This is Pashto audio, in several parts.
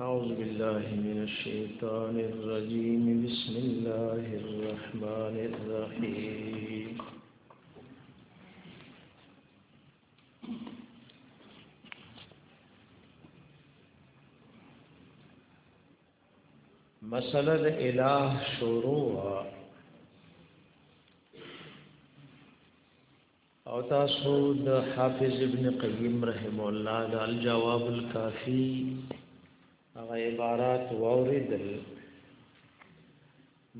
أعوذ بالله من الشيطان الرجيم بسم الله الرحمن الرحيم مسله د الہ شروع او تاسو د حافظ ابن قیم رحم الله د الجواب الکافی هغه عبارات ووردل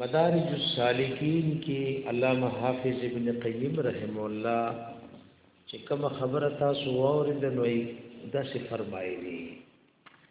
مدارج السالکین کې علامه حافظ ابن قیم رحم الله چې کوم خبره تاسو ووردل وي دا څه فرمایلی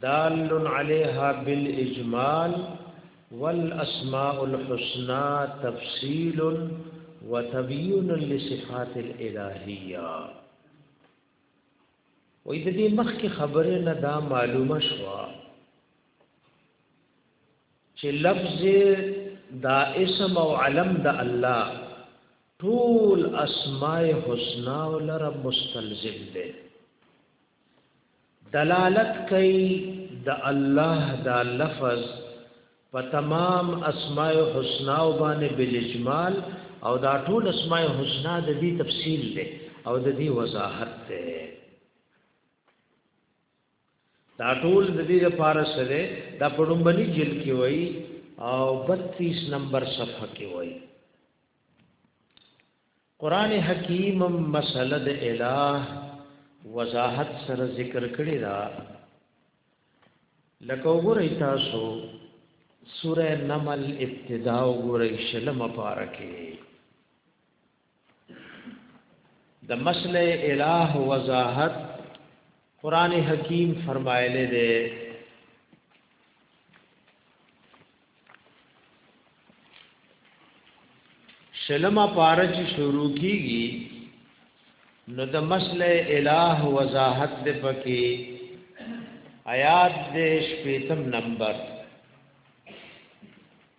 دال علیها بالاجمال والاسماء الحسنى تفصيل وتبيين لصفات الالهيه وې د دې مخ کې خبره نه دا معلومه شوه چې لفظ دا اسم او علم د الله ټول اسماء حسنا ولر مستلزم دي دلالت کوي د الله دا لفظ په تمام اسماء الحسنا باندې بالاجمال او دا ټول اسماء الحسنا د دې تفصیل دی او د دې وضاحت دی دا ټول د دې لپاره سره دا پړمبني جلد کې وایي او 32 نمبر صفحه کې وایي قران حکیم مسله د الہ وضاحت سره ذکر کړی دا لکه وګورئ تاسو سوره نمل ابتدا وګورئ شلم پارکه د مسله الہ وضاحت قران حکیم فرمایلی دی شلمه پاره چې شروع کیږي نو د مسله الہ وضاحت د پکې آیات د شپږم نمبر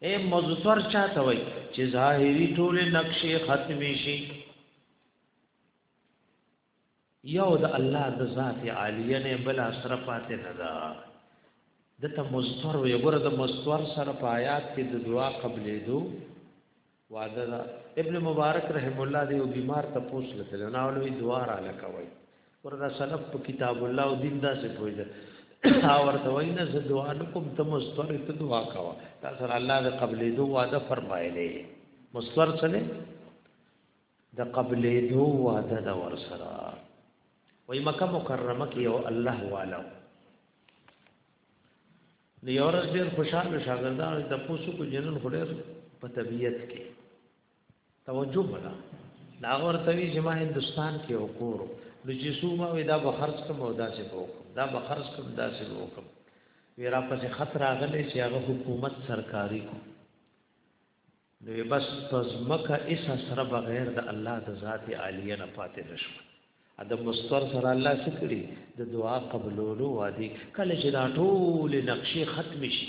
اے مزتور چاته وای چې ظاهری ټول نقشې ختمې شي یو د الله د ذات عالیه نه بل سره پاتې نه ده د ته مزتور وي ګوره د مزتور سره په آیات کې د دعا قبلې دو وعده ده ابن مبارک رحم الله دی او بیمار ته پوس لته نه ولوي دعا را لکوي ورته سلف په کتاب الله او دین دا څه پوهیدل او ورته وای نه زه دعا نکوم ته مستور ته دعا کوا دا سره الله د قبلې دوه وعده فرمایلې مستور سره د قبلې دوه وعده دا ور سره وای مکه مکرمه کې او الله والا نو یو ورځ ډیر خوشاله شاګردان د پوسو کو جنن خډیر په طبیعت کې توجه ولا دا ورته وی چې ما هندستان کې وکورو نو چې سوما وې دا بخرج کوم او دا څه وکم دا بخرج کوم دا څه وکم ویرا پسې خطر راغلی چې هغه حکومت سرکاري کو نو بس پزمکه اس سره بغیر د الله د ذات عالیه نه پاتې نشو ادم مستور سره الله سکړي د دعا قبولولو وادي کله چې دا ټول نقشې ختم شي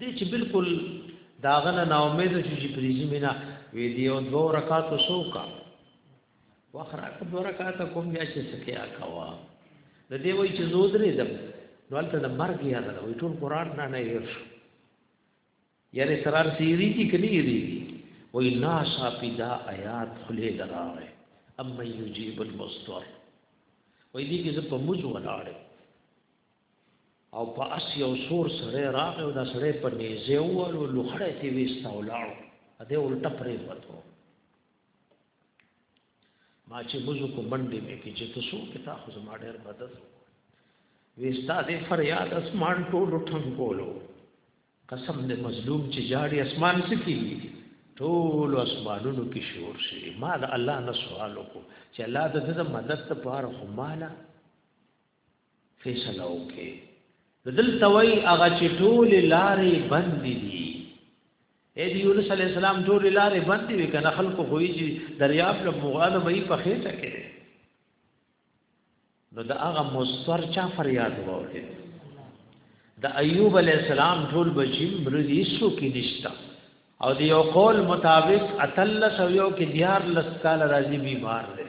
دې چې بالکل داغه نه نا امید شو چې پریزي مینا وې دی او دوه رکعات وسوکا واخره کو دوه رکعات کوم بیا چې سکیا کوا د دې وای چې زود لري دم نو البته د مرګ یاد نه وي ټول قران نه نه یې شو یاره سرار سیری کی کني دی وای نا شاپی دا آیات خله دراوه اما یجیب المستور وای دې کې زه په موږ ولاړم او په اس یو سور سره راغ او دا سره په نیزه ووالو لوخړه تی وستا ولاړو ا دې الټه پرې وته ما چې بوزو کو باندې مې کې چې تاسو کې تا خو زما ډېر مدد وستا دې فریاد اسمان ټول ټنګ کولو قسم دې مظلوم چې جاړي اسمان سکی ټول اسمانونو کې شور شي ما د الله نه سوال وکړو چې الله د دې مدد ته پاره خو مالا فیصله وکړي دلته وای هغه چې ټول لارې بند دي اې دی یونس علی السلام ټول لارې بند دي کنه خلکو خوې چې دریاب له مغاله به په خېټه کې نو دا هغه مستر چا فریاد وره د ایوب علی السلام ټول بچی مرزي سو کې نشتا او دی یو قول مطابق اتل سو یو کې دیار لس کال راځي بیمار دی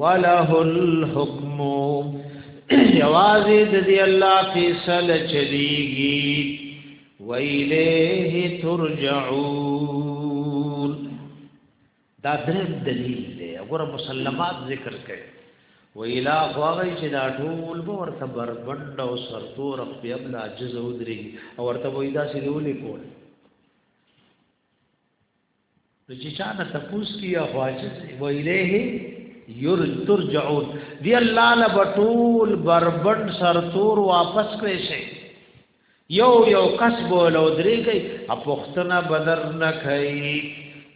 وله الحكم یوازې د دې الله فیصله چلیږي ویلیه ترجعون دا دریم دلیل دی وګوره مسلمات ذکر کړي ویلا خواږی چې دا ټول به ورته بربند او سرتور خپل ابن عجز او دري او ورته وای دا سې ولې کول نو چې چا نه تپوس کیا خواجز و الیه یرج ترجعون دی الله لا بطول بربند سرتور واپس کړی شي یو یو کسب ولو درې کوي اپختنا بدر نه کوي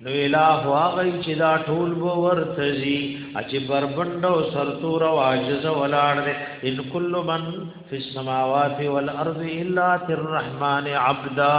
نو الہ هغه چې دا ټول به ورته زی چې بربند او سرتور او عاجز ولاړ دی ان کل من فی السماوات والارض الا الرحمن عبدا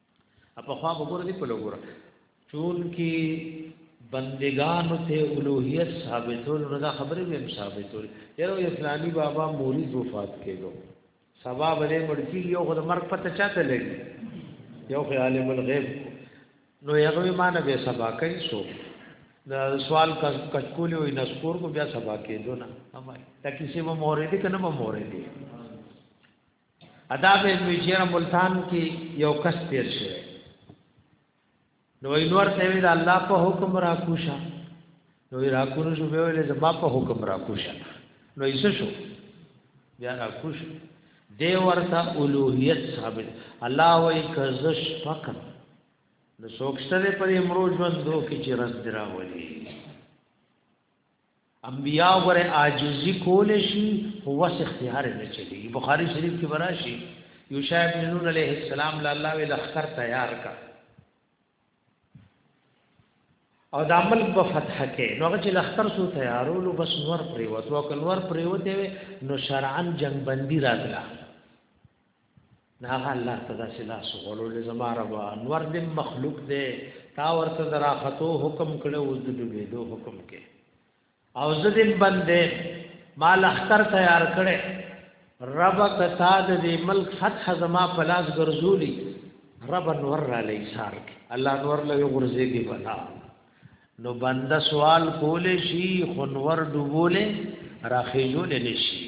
په خوا وګوره دی په لګوره چون کې بندگانو ته اولوہیت ثابتول نو دا خبره به ثابتول یره اسلامي بابا موري وفات کېدو سبا بلې مړکی یو خدای مرګ پته چاته لګي یو خیال الغیب نو هغه ما نه به سبا کوي سو دا سوال کچکول وي نسکور کو بیا سبا کېدو نه امای دا کسی به مورې دي کنه به مورې دي ادا به میچیر ملتان کې یو کس تیر شوی نو انور ته وی دا الله په حکم را کوشا نو را کوشا شو به ولې زما په حکم را کوشا نو یې شو بیا را کوشا دی ورته اولوہیت ثابت الله وای کزش فقط نو سوکشتره پر امرو ژوندو کې چې رز دراولي انبیاء غره عاجزی کول شي خو وس اختیار نه چلی بخاری شریف کې براشي یوشع ابن نون علیه السلام لا الله وی لخر تیار کا او د عمل په فتح کې نو هغه چې لخر سو تیارولو بس نور پریوت او کنور پریوت وي نو شرعن جنگ بندي راغله ناغه الله صدا سلا سغلو لزما رب انور دې مخلوق دې تا ورته درا خطو حکم کړو او د دې دو حکم کې او زدن بندې مال اختر تیار کړي رب کتا دې ملک فتح زما پلاس ګرځولي رب انور را لې سار کې الله انور له غرزه کې بنا نو بند سوال کولې شي خنور ډوبولې راخېجولې نشي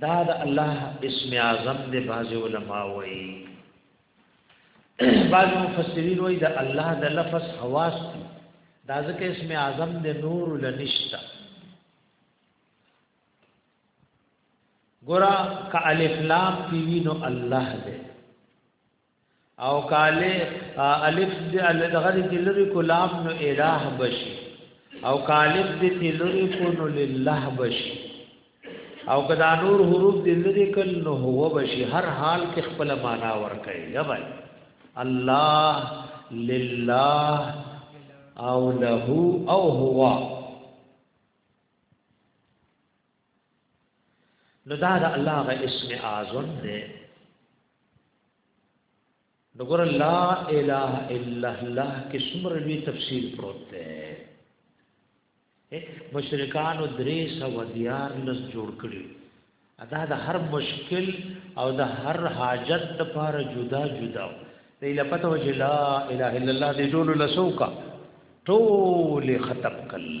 دا د الله اسم اعظم دی بعض علما وایي بعض مفسرین وایي د الله د لفظ حواس دی دا ځکه اسم اعظم د نور لنشتا ګورا ک الف لام کی وینو الله دی او کاله الف د دغه د لری کو لام نو الہ بشي او کاله د لری کو نو لله بشي او کدا نور حروف د لری کل نو هو بشي هر حال کې خپل معنا ور کوي یا بھائی الله لله او له او هو نو دا د الله غ اسم اعظم دی نو ګور لا اله الا الله کې څومره لوی تفصیل پروت دی مشرکان او درې سو دیار لس جوړ کړي ادا د هر مشکل او د هر حاجت لپاره جدا جدا دی لپته وجه لا اله الا الله دې ټول لسوکا ټول ختم کړي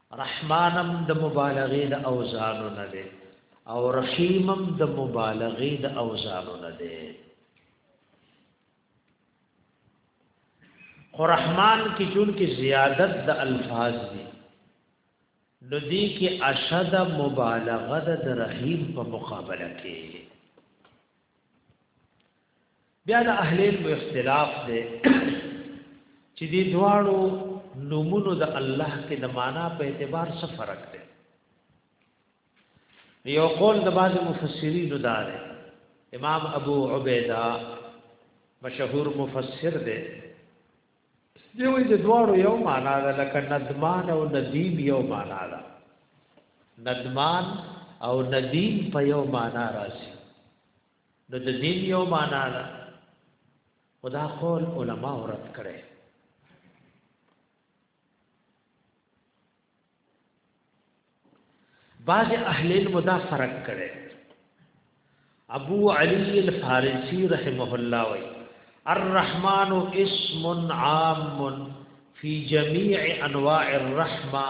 رحمانم د مبالغې د اوزانو نه دی او رحیمم د مبالغې د اوزانو نه دی خو رحمان کې چون کې زیادت د الفاظ دي نو دې کې اشد مبالغه د رحیم په مقابله کې بیا د اهل علم اختلاف دی چې دې دواړو نمونو د الله کې د معنا په اعتبار څه فرق دی یو قول د بعض مفسرین دا دی امام ابو عبیده مشهور مفسر دی دی وی د دواړو یو معنا ده لکه ندمان او ندیم یو معنا ده ندمان او ندیم په یو معنا راځي نو د دین یو معنا ده او دا قول علما ورت کړي بعض اهل علم دا فرق کړي ابو علی الفارسی رحمه الله وی الرحمن اسم عام فی جميع انواع الرحمه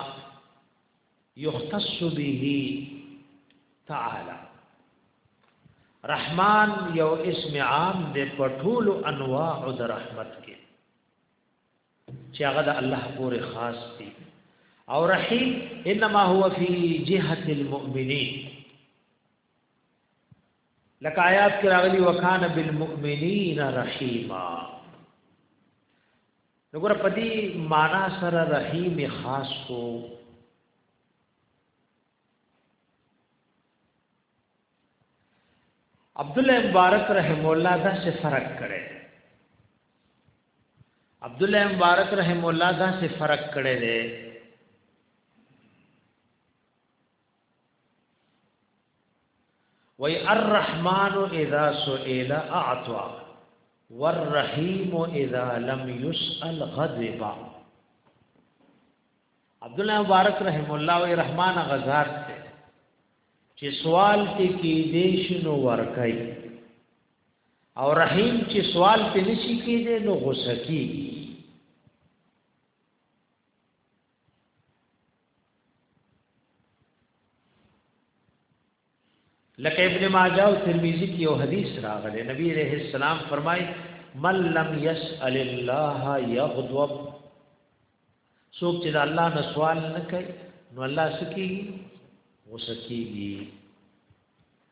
یختص به تعالی رحمان یو اسم عام دی په ټول انواع د رحمت کې چې هغه د الله پورې خاص دی او رحیم انما هو فی جهه المؤمنین لکه آیات کې راغلي وکانه بالمؤمنین رحیما وګوره په دې معنا سره رحیم خاص کو عبد الله مبارک رحم الله دا څه فرق کړي عبد الله مبارک رحم الله دا څه فرق کړي دي وی الرحمن اذا سئل اعطا والرحیم اذا لم يسأل غضب عبد الله مبارک رحم الله و رحمان غزاد ته چې سوال ته کې دې شنو ورکای او رحیم چې سوال ته نشي کې دې نو غوسه کیږي لکه ابن ماجه او ترمذی کې یو حدیث راغلی نبی رحم السلام فرمای من لم يسأل الله يغضب څوک چې د الله نه سوال نه کوي نو الله سکی غوسه کیږي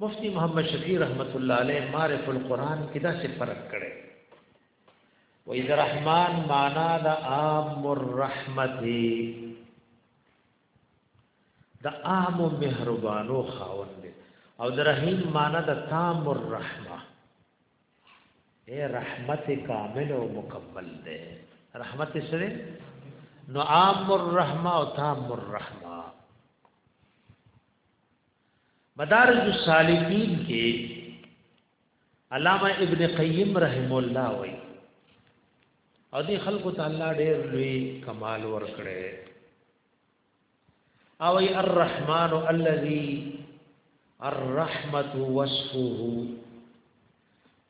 مفتی محمد شفیع رحمت الله علیه معرف القرآن کې دا څه فرق کړي و اذا رحمان معنا دا عام الرحمت دا عام مهربانو خاوند او د رحیم معنا دا تام الرحمه اے رحمت کامل او مکمل ده رحمت سره نو عام الرحمه او تام الرحمه مدارج السالکین کې علامه ابن قیم رحم الله وایي او دې خلکو ته الله ډېر لوی کمال ورکړي او ای الرحمن الذی الرحمت وصفه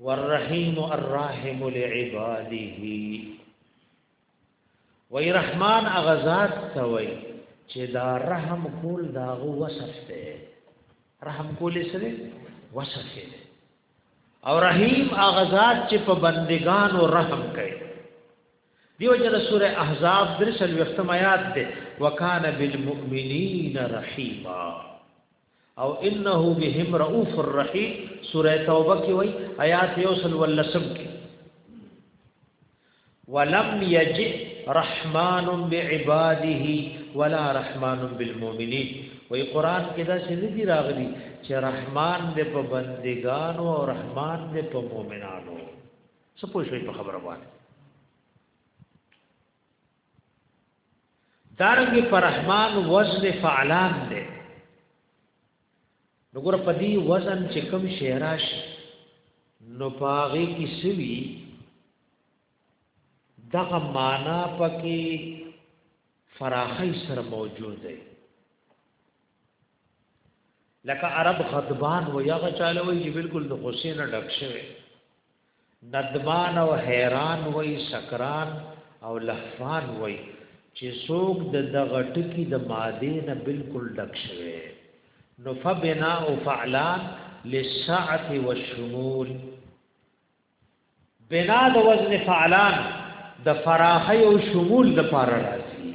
والرحیم الراحم لعباده وای رحمان اغزاد ته وای چې دا رحم کول دا غو وصف دی رحم کول سره وصف دی او رحیم اغزاد چې په بندگانو رحم کوي دیو جن سورہ احزاب درسل وختم آیات ده وکانه بالمؤمنین رحیما او انه بهم رؤوف الرحیم سوره توبه کې وای آیات یوسل ولسم کې ولم یجئ رحمان بعباده ولا رحمان بالمؤمنین وای قران کې دا څه دي راغلي چې رحمان دې په بندګانو او رحمان دې په مؤمنانو څه پوښوي په خبره باندې دارنګ پر رحمان وزن فعلان دی نګور په دې وزن چې کم شعراش نو پاغي کی سوي دغه معنا پکې فراخی سره موجود دی لکه عرب غضبان و یغه چاله وی چې بالکل د غصې نه ډک شوی ندمان او حیران وای سکران او لهفان وای چې څوک د دغه ټکی د ماده نه بالکل ډک شوی نو فبنا او فعلان للسعه والشمول بنا د وزن فعلان د فراخی او شمول د پاره راځي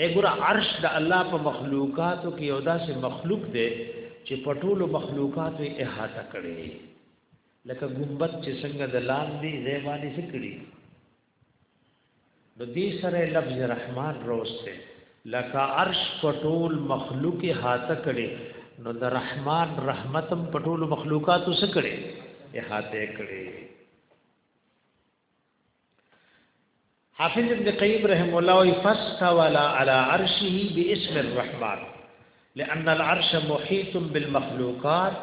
اے ګور عرش د الله په مخلوقاتو کې یو داسې مخلوق دی چې په ټولو مخلوقاتو یې احاطه کړي لکه ګمبت چې څنګه د لاندې ځای باندې څه کړي نو دې سره لفظ رحمان روسته لکه عرش پټول مخلوق هاته کړي نو د رحمان رحمتم پټول مخلوقات وسه کړي هاته کړي حافظ ابن قیم رحم الله وی فاستولا على عرشه باسم الرحمن لان العرش محيط بالمخلوقات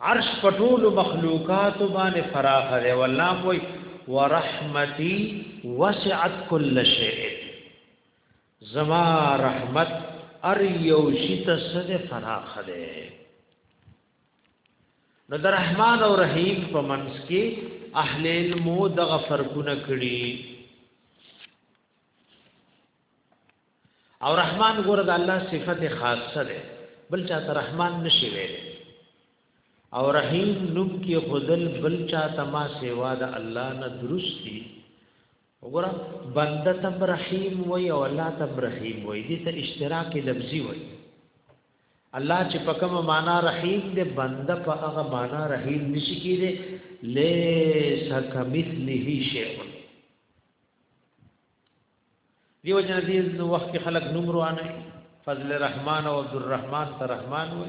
عرش پټول مخلوقات باندې فراخ دی والله وی ورحمتي وسعت كل شيء زما رحمت ار یو شي ته سره فراخ دی نو د رحمان او رحیم په منس کې اهل علم دغه فرقونه کړي او رحمان ګور د الله صفت خاصه ده بل چا ته رحمان نشي ویل او رحیم نوم کې خودل بل چا ته ما سیوا د الله نه درست دي وګوره بنده تم رحیم وای او الله تم رحیم وای دې ته اشتراک لفظي وای الله چې په کومه معنا رحیم دی بنده په هغه معنا رحیم نشي کېدی لیس کمثله شیء دیو جن دې نو وخت کې خلک نوم روانه فضل الرحمن او عبد الرحمن ته رحمان وي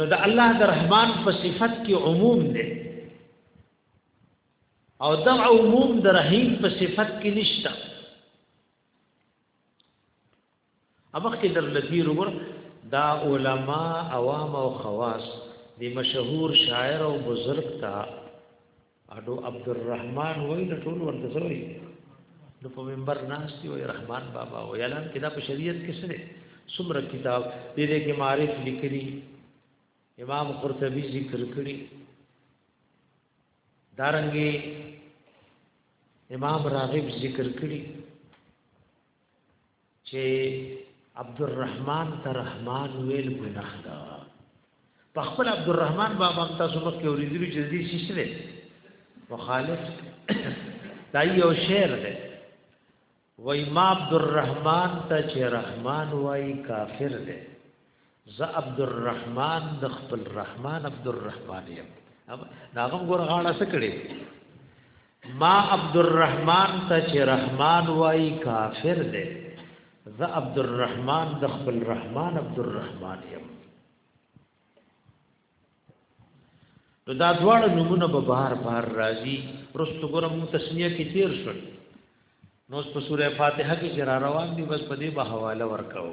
نو د الله د رحمان په صفت کې عموم دی او دا عموم د رحیم په صفت کې نشته امخ کې در لذیر ور دا علما عوام او خواص دی مشهور شاعر او بزرگ تا اډو عبدالرحمن وای د ټول ورته سوی نو په منبر ناشتي وای رحمان بابا وای اعلان کدا په شریعت کې سره څومره کتاب دې دې کې معرف لیکلي امام قرطبي ذکر کړی دارنګي امام راغب ذکر کړی چې عبدالرحمن ته رحمان ویل ګناه ده په خپل عبدالرحمن بابا تاسو مخ کې ورېدلی چې دې شیشه ده مخالف دا یو شعر ده وای ما عبدالرحمن ته چې رحمان وای کافر ده زه عبدالرحمن د خپل رحمان عبدالرحمن یم ناغم ګور غاړه سکړي ما عبدالرحمن ته چې رحمان وای کافر دی زه عبدالرحمن د خپل رحمان عبدالرحمن یم نو دا دواړه نمونه به بار بار راځي رستو ګورم تسمیه کې تیر شول نو په سوره فاتحه کې چې را روان دي بس په دې به حواله ورکاو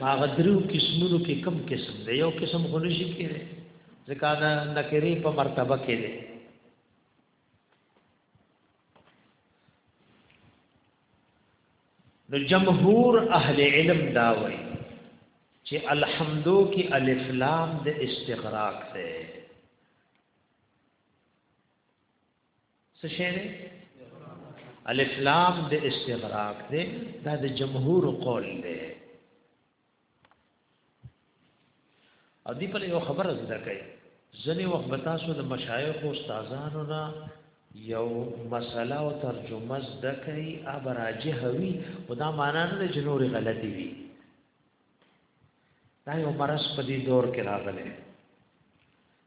هغه درو قسمونو کې کم قسم دی یو قسم خو نشي کېږي ځکه دا نکری په مرتبه کې دی نو جمهور اهل علم دا وایي چې الحمدو کې الف لام د استغراق ده څه شی دی الف لام د استغراق دی دا د جمهور قول دی او دی په یو خبره زده کوي ځنې وخت به تاسو د مشایخ او استادانو نه یو مسله او ترجمه زده کوي ابراجه وي او دا معنا نه چې نورې غلطي وي دا یو مرض په دې دور کې راغلی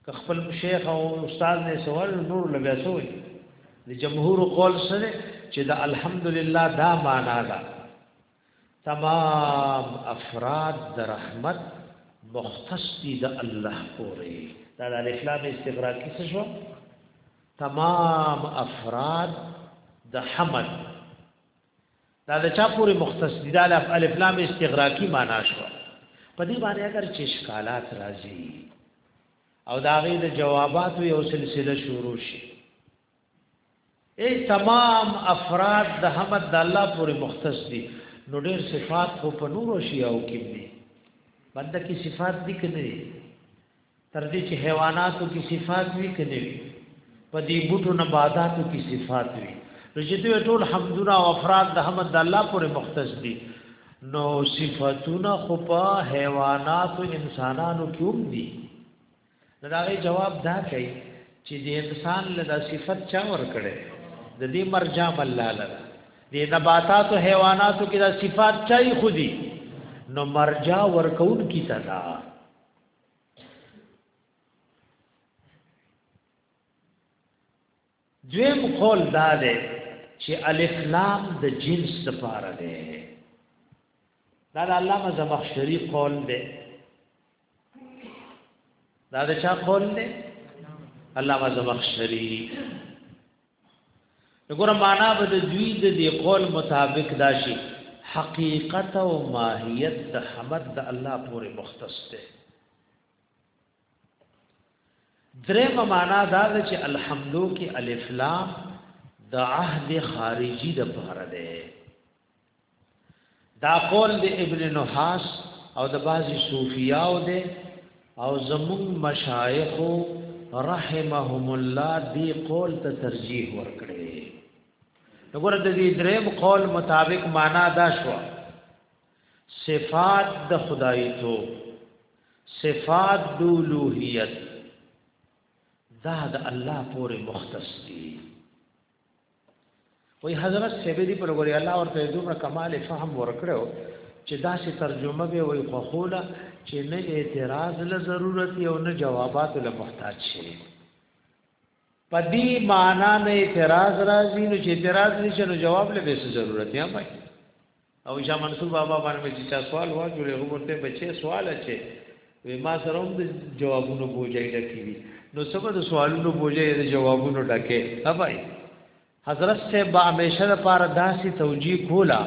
که خپل شیخ او استاد نه سوال نور لبیا سوې د جمهور قول سره چې دا الحمدلله دا معنا ده تمام افراد د رحمت مختص دي د الله پورې دا د اسلام استغراقي څه شو تمام افراد د حمد دا د چا پورې مختص دي دا الف الف لام استغراقی معنا شو په دې باندې اگر چې اشکالات راځي او دا غي د جواباتو یو سلسله شروع شي ای تمام افراد د حمد د الله پورې مختص دي نو ډېر صفات خو په نورو شیاو کې دي بنده کې صفات دي کنه تر دې چې حیواناتو کې صفات وی کنه وی په دې بوټو نباتاتو کې صفات وی نو چې دوی ټول حمدونه او افراد د حمد الله پورې مختص دي نو صفاتونه خو په حیوانات او انسانانو کې هم دي دا غي جواب دا کوي چې د انسان له صفت چا ور کړي د دې مرجع الله لره د نباتات او حیواناتو کې دا صفات چای خودي نو مرجع ورکون کی تدا دویم قول دا دی چې الف لام د جنس لپاره دی دا د علامه زمخشري قول دی دا د چا قول دی علامه زمخشري وګوره معنا به د دوی د دې قول مطابق دا شي حقیقت او ماهیت د حمد د الله پورې مختص ده درېم معنا دا ده چې الحمدو کې الف لام د عهد خارجي د پاره ده دا قول د ابن نحاس او د بعضی صوفیاو دی او زمون مشایخ رحمهم الله دی قول ته ترجیح ورکړي وګوره د دې دریم قول مطابق معنا دا شو صفات د خدای تو صفات د لوهیت دا د الله پورې مختص دي وی حضرت سیبی دی پر غوری الله ورته دومره کمال فهم ورکړو چې دا سي ترجمه به وی خوخوله چې نه اعتراض له ضرورت او نه جوابات له محتاج شي پدی معنا نه اعتراض راځي نو چې اعتراض نشي نو جواب له به ضرورت یا پای او شاه منصور بابا باندې چې چا سوال وا جوړې هو ورته بچي سوال اچي وې ما سره هم د جوابونو بوجای ډکی وي نو سبا د سوالونو بوجای د جوابونو ډکه هبای حضرت سے با همیشه لپاره داسې توجیه کولا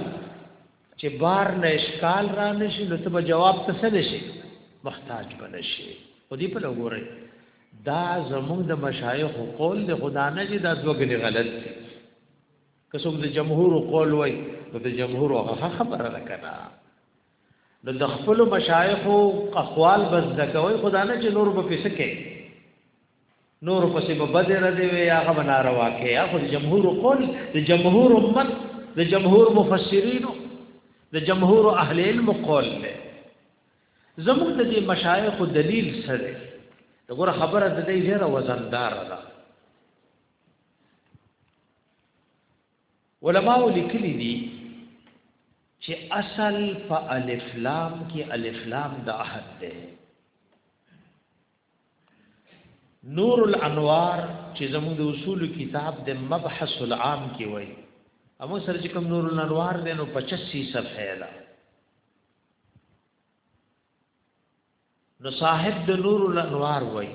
چې بار نه اشکال را نشي نو ته جواب ته څه نشي محتاج بنشي او دی په لګورې دا زموږ د مشایخ قول د خدا نه چې دا دوګنی غلط دي که څوک د جمهور قول وای نو د جمهور هغه خبره ده کنه نو د خپل مشایخ او اقوال بس دکوي خدا نه چې نور به پیسې کې نور پسې به بدر دی وی هغه بنا روا کې یا خو جمهور قول د جمهور امت د جمهور مفسرین د جمهور اهل علم قول له زموږ د دې مشایخ دلیل سره دغه خبره د دې ډیره وزندار ده علماء لیکلي دي چې اصل په الف لام کې الف لام د عهد ده نور الانوار چې زموږ د اصول کتاب د مبحث العام کې وایي امو سره چې کوم نور الانوار دی نو 85 صفحه ده نو صاحب د نور الانوار وای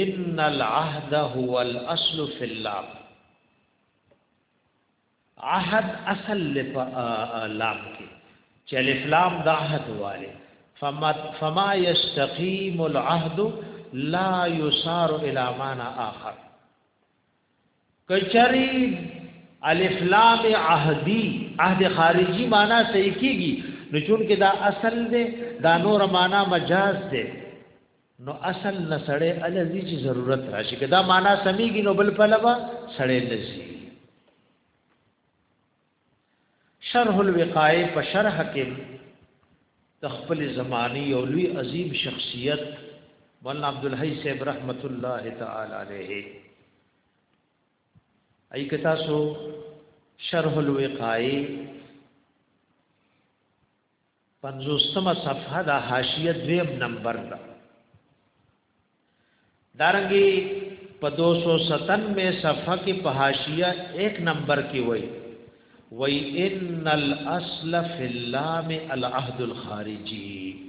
ان العهد هو الاصل في اللام عهد اصل لف لام کې چې الف لام د عهد والے فما فما يستقيم العهد لا يسار الى معنى اخر کچری الف لام عهدی عهد خارجی معنا صحیح کیږي نو چون کې دا اصل دی دا نور معنا مجاز دی نو اصل نه سړی الزی چې ضرورت راشي که دا معنا سميږي نو بل پلوه سړی لزی شرح الوقایه په شرح کې د خپل زماني او لوی عظیم شخصیت مولانا عبد الحی صاحب رحمت الله تعالی علیه ای کتا سو شرح الوقایه پنځوستمه صفحه د حاشیه دویم نمبر ده دارنګي په 297 صفحه کې په حاشیه 1 نمبر کې وای وای ان الاصل فی اللام العهد الخارجی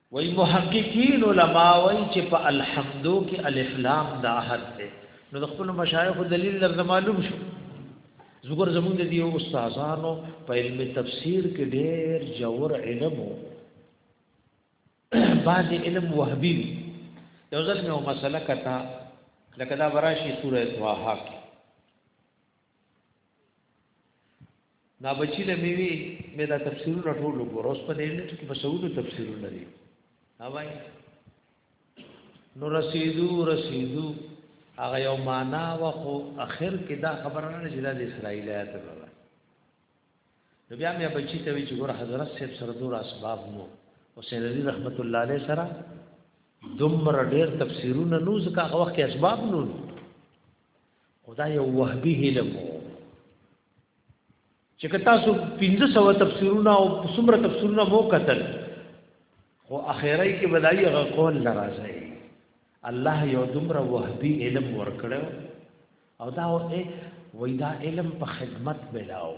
وای محققین علما وای چې په الحمدو کې الف لام د عهد ده نو د خپل مشایخ دلیل در معلوم شو زګور زمونږ د دیو استادانو په علم تفسیر کې ډېر جوور علم وو بعد علم وهبي یو ځل مې مسله کتا لکه دا وراشي سورې طه کې نا بچی له میوي مې دا تفسیرونه ټول وګور اوس په دې نه چې په سعودو تفسیرونه دي اوای نو رسیدو رسیدو هغه یو معنا واخو اخر کې دا خبره نه چې د اسرایل آیات ده نو بیا مې بچی ته وی چې ګور حضرت صاحب سره دور اسباب نو حسین علی رحمت الله علیه سره دومره ډیر تفسیرونه نو ځکه هغه وخت اسباب نو خدای یو وهبي هلم چې که تاسو 1500 تفسیرونه او څومره تفسیرونه مو کتل خو اخیری کې بدایي غ قول ناراضه الله یو دومره وهبي علم ورکړو او دا وای دا علم په خدمت ملاو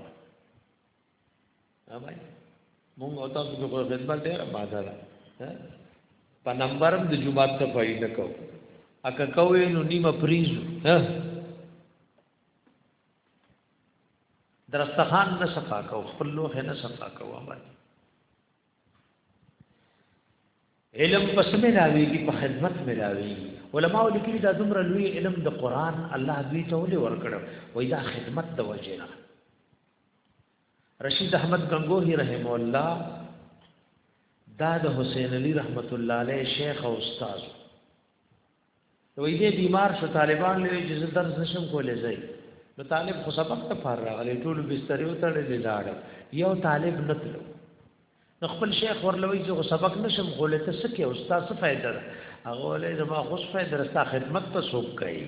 ها بھائی مونږ او تاسو په خدمت ډیره ماده ده په نمبر هم د جمعات ته فائدہ کو اکه کوې نو نیمه پریزو ها درستخان نه صفا کو خپل لوخ نه صفا کو امر علم پس مې راوي کی په خدمت مې راوي علماء لیکلي دا دومره لوی علم د قران الله دوی ته ولې ورکړ وای دا خدمت د وجه نه رشید احمد غنگوهی رحم الله دا د حسین علی رحمت الله علیه شیخ او استاد وی دې بیمار شو طالبان لوي چې زه درس نشم کولای ځای نو طالب خو سبق ته فار راغلی ټول بستر یو تړلې لاړ یو طالب نتلو نو خپل شیخ ورلوي چې غو سبق نشم غولې ته سکه او ستا څه فائدہ ده هغه ولې زما خو څه فائدہ ده ستا خدمت ته سوق کوي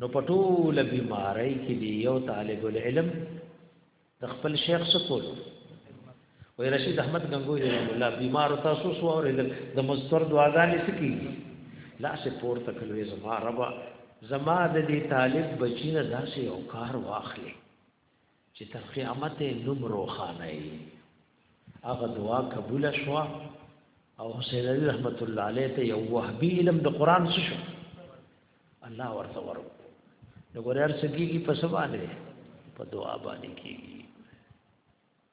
نو پټول بیماری کې دی یو طالب العلم د خپل شیخ سکول وې رشید احمد غنگوی رحم الله بیمار تاسو سو او د مستر دعاګانې سکی لا سه پور تکلوي زما ربا زما د دې طالب بچینه داسې یو کار واخلي چې تر قیامت نوم روخانه ای هغه دعا قبول شو او حسین علی رحمت الله علیه ته یو وهبی علم د قران څه شو الله ورته ورو نو ګورار سګیږي په سبا نه په دعا باندې کیږي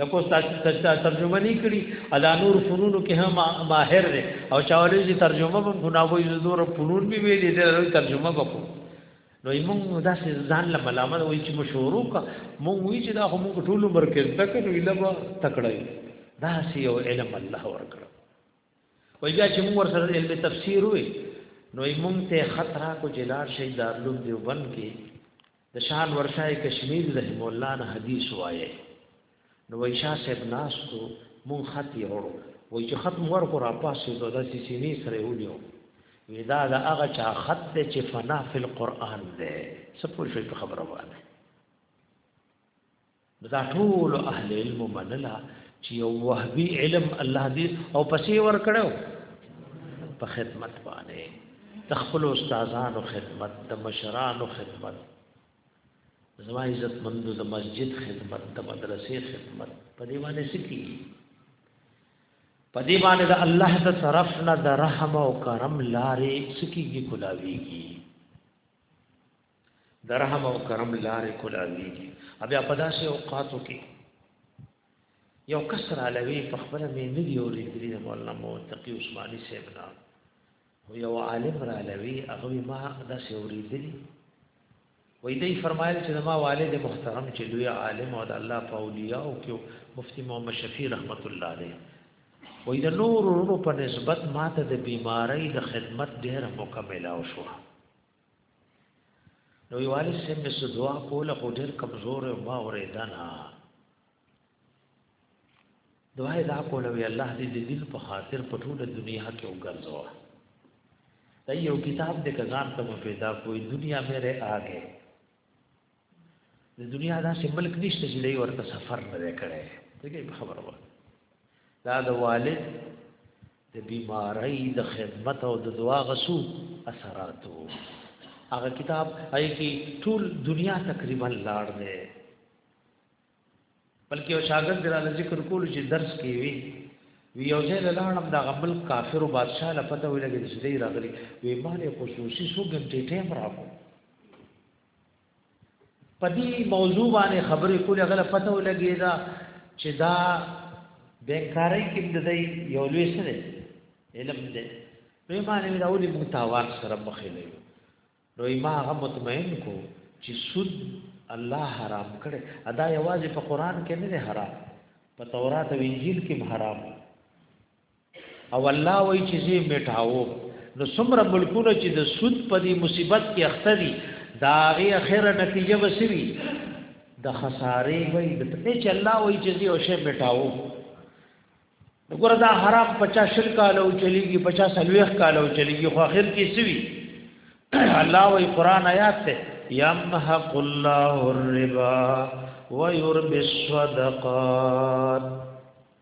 لکه تاسو ترجمه نه کړی ادا نور فنونو کې هم ماهر دی او چاولې چې ترجمه به غناوي زور فنون به ویلې دی ترجمه وکړو نو موږ دا چې ځان له ملامت وای چې مشورو کا موږ وی چې دا هم ټول عمر کې تکړه وی لبا تکړه دا سی یو علم الله ورکړ وای بیا چې موږ ور سره علم تفسیر وې نو موږ ته خطر کو جلار شهید دارلوم دیوبند کې د شان ورشای کشمیر رحم الله نه حدیث وایي نو وای شاه صاحب ناستو مون خط یې وړو وای چې خط مور کو را پاسې دوه د سینې سره ونیو ودا دا هغه چا خط ته چې فنا فی القرآن ده سپور شي په خبره وانه دا ټول اهل علم منلا چې یو وهبي علم الله دې او پسې ور کړو په خدمت باندې تخفل استادانو خدمت د مشرانو خدمت زما عزت مندو د مسجد خدمت د مدرسې خدمت په دې باندې سکی په دې باندې د الله د طرف نه د رحم او کرم لارې سکیږي کولاویږي د رحم او کرم لارې کولاویږي بیا په داسې اوقاتو کې یو کسر علوی په خپل مې نه دی اورېدلی د مولانا موتقی عثماني صاحب نه او یو عالم را علوی هغه ما داسې اورېدلی وې دی فرمایل چې ما والد محترم چې لوی عالم او د الله په اولیاء او کې مفتی محمد شفیع رحمت الله علیه وې د نور ورو په نسبت ماته د بیماری د خدمت ډېر مکمله او شو نو یوالي سم مس دعا کوله خو ډیر کمزور او ما اوریدنه دعا دا کوله وی الله دې دې دل په خاطر په ټوله دنیا کې وګرځوا دا یو کتاب دې کزان ته پیدا کوئی دنیا میرے آگے د دنیا دا چې ملک نشته چې دی ورته سفر نه دی کړی دغه په خبره وه دا د والد د بیماری د خدمت او د دعا غسو اثراتو هغه کتاب هاي کې ټول دنیا تقریبا لاړ دی بلکې یو شاګرد دراله ذکر کول چې درس کې وی وی یو ځای لاړم دا غبل کافر او بادشاہ لپاره ولګې چې دی راغلی وی مالې خصوصي سو ګنټې ټیم راکو پدی موضوع باندې خبرې کولې غل پته ولګی دا چې دا بنکاري کې د دې یو لوی سره علم دی نو ما نه دا ولې موږ تاوان سره مخې نه یو نو ما هغه مطمئن کو چې سود الله حرام کړي ادا یوازې په قران کې نه حرام په تورات او انجیل کې حرام او الله وای چې زی میټاو نو څومره ملکونه چې د سود په دې مصیبت کې اخته دي دا غي اخره نتیجه وسوي د خسارې وای د ته چې الله وای چې زی او شی میټاو وګوره دا حرام 50 شل کال او چلیږي 50 سلويخ کال او چلیږي خو اخر کې سوي الله وای قران آیات ته یمحق الله الربا ويربي الصدقات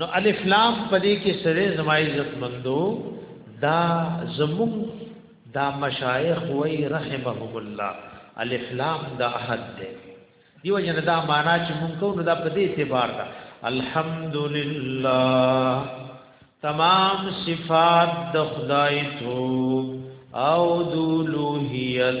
نو الف لام پدې کې سره زما عزت مندو دا زمون دا مشایخ وای رحمهم الله الف لام دا احد دی دیو جن دا معنا چې مونږ کو نو دا پدې اعتبار دا الحمدلله تمام صفات د خدای تو او دولوهیت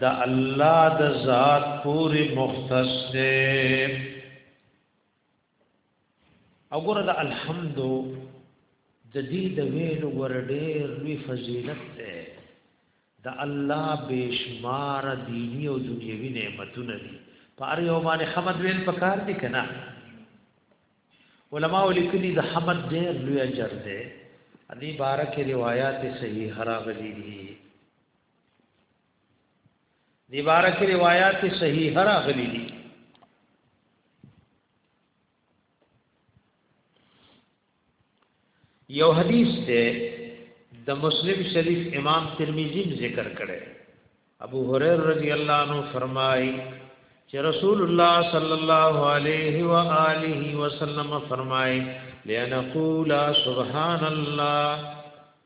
د الله د ذات پوری مختص دی او ګره د الحمد د دې د ویلو ور ډېر لوی فضیلت دی د الله بشمار دینی او دنیوي نعمتونه دي پر یو باندې حمد ویل پکار دي کنه علما ولیکلي د حمد ډېر لوی اجر دی دې بارکه روایت صحیح راغلي دي دی بارک روایت صحیح راغلی دي یو حدیث ته د مسلم شریف امام ترمذی ذکر کړي ابو هريره رضی الله عنه فرمایي چې رسول الله صلی الله علیه و آله وسلم فرمایي لنقول سبحان الله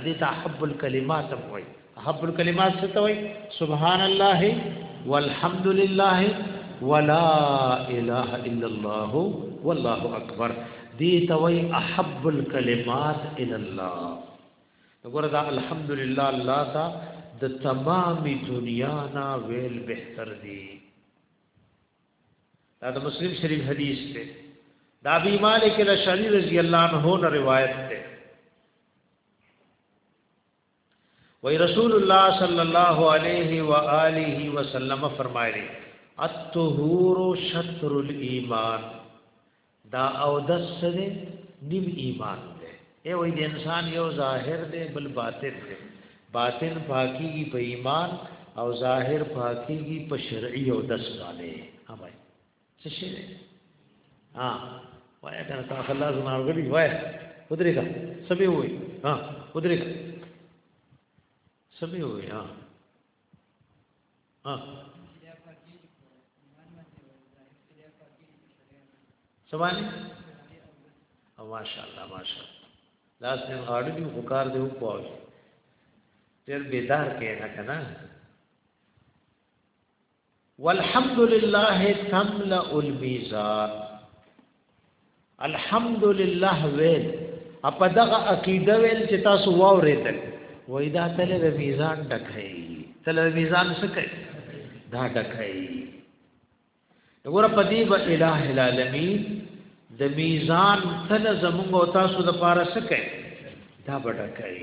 ادي ته حب الکلمات هم وای حب الکلمات څه ته وای سبحان الله والحمد لله ولا اله الا الله والله اکبر دي ته وای احب الکلمات الى الله وګوره دا الحمد لله الله تا د تمام دنیا نا ویل بهتر دی دا د مسلم شریف حدیث دی دا ابي مالک الاشعري رضی الله عنه نه روایت ده وی رسول الله صلی الله علیه و آله وسلم فرمایلی الطهور شطر الايمان دا اودس څه دی نیم ایمان دی ای وای د انسان یو ظاهر دی بل باطن دی باطن پاکیږي په ایمان او ظاهر پاکیږي په شرعي او دس باندې ها بھائی څه شي ها وای کنه تا خلا زما غلی وای ودرېګا سبي وای ها ودرېګا سبي وای ها ها سوال او ماشاءالله ماشاءالله لاس نه غاړي دی خو کار دی وکاو تر بیدار کې نه کنه والحمد لله تملا الميزان الحمد لله ویل اپ دغه عقیده ویل چې تاسو واورېدل وای دا تل د میزان ډکای تل د میزان څه کوي دا ډکای وګوره په دې به الٰه العالمین د میزان تل زموږ او تاسو د پاره څه کوي دا بډکای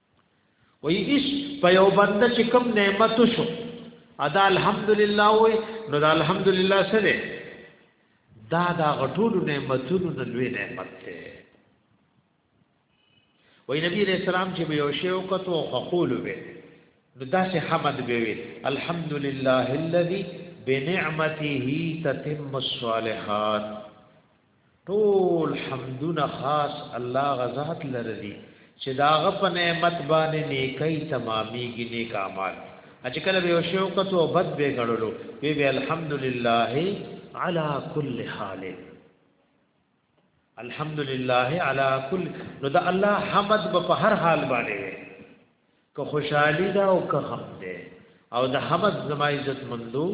وی اس په یو بنده چې کوم نعمت شو ادا الحمدلله وی نو دا الحمدلله سره دا دا غټول نعمتونو نه لوی نعمت ده وی نبی علیہ السلام چې به یو شی وکړو خقول به نو دا سه حمد به وی الحمدلله الذی بنعمته تتم الصالحات ټول حمدونه خاص الله غزاد لره دي چې داغه په نعمت باندې نیکي تماميږي نیک اعمال چې کله به شوکت او بد به غړلو به به الحمدلله علی کل حال الحمدلله علی کل نو دا الله حمد په هر حال باندې که خوشحالی ده او که غم ده او د حمد زما عزت مندو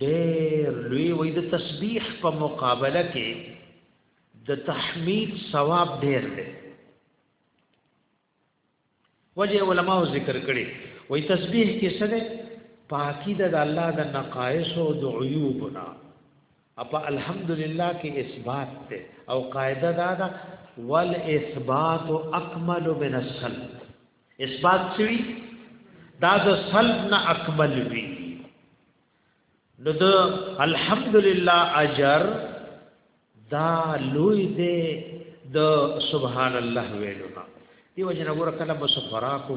ډېر لوی وې د تسبیح په مقابله کې د تحمید ثواب ډېر دی وجه علماء ذکر کړي وې تسبیح کې څه ده پاکی د الله د نقایص او د عیوبنا او په الحمدلله کې اثبات ته او قاعده دا ده والاثبات اکمل من السلب اثبات شوی دا د سلب نه اکمل وی نو د الحمدلله اجر دا لوی دی د سبحان الله ویلو دیو جن وګوره کله بس خوراکو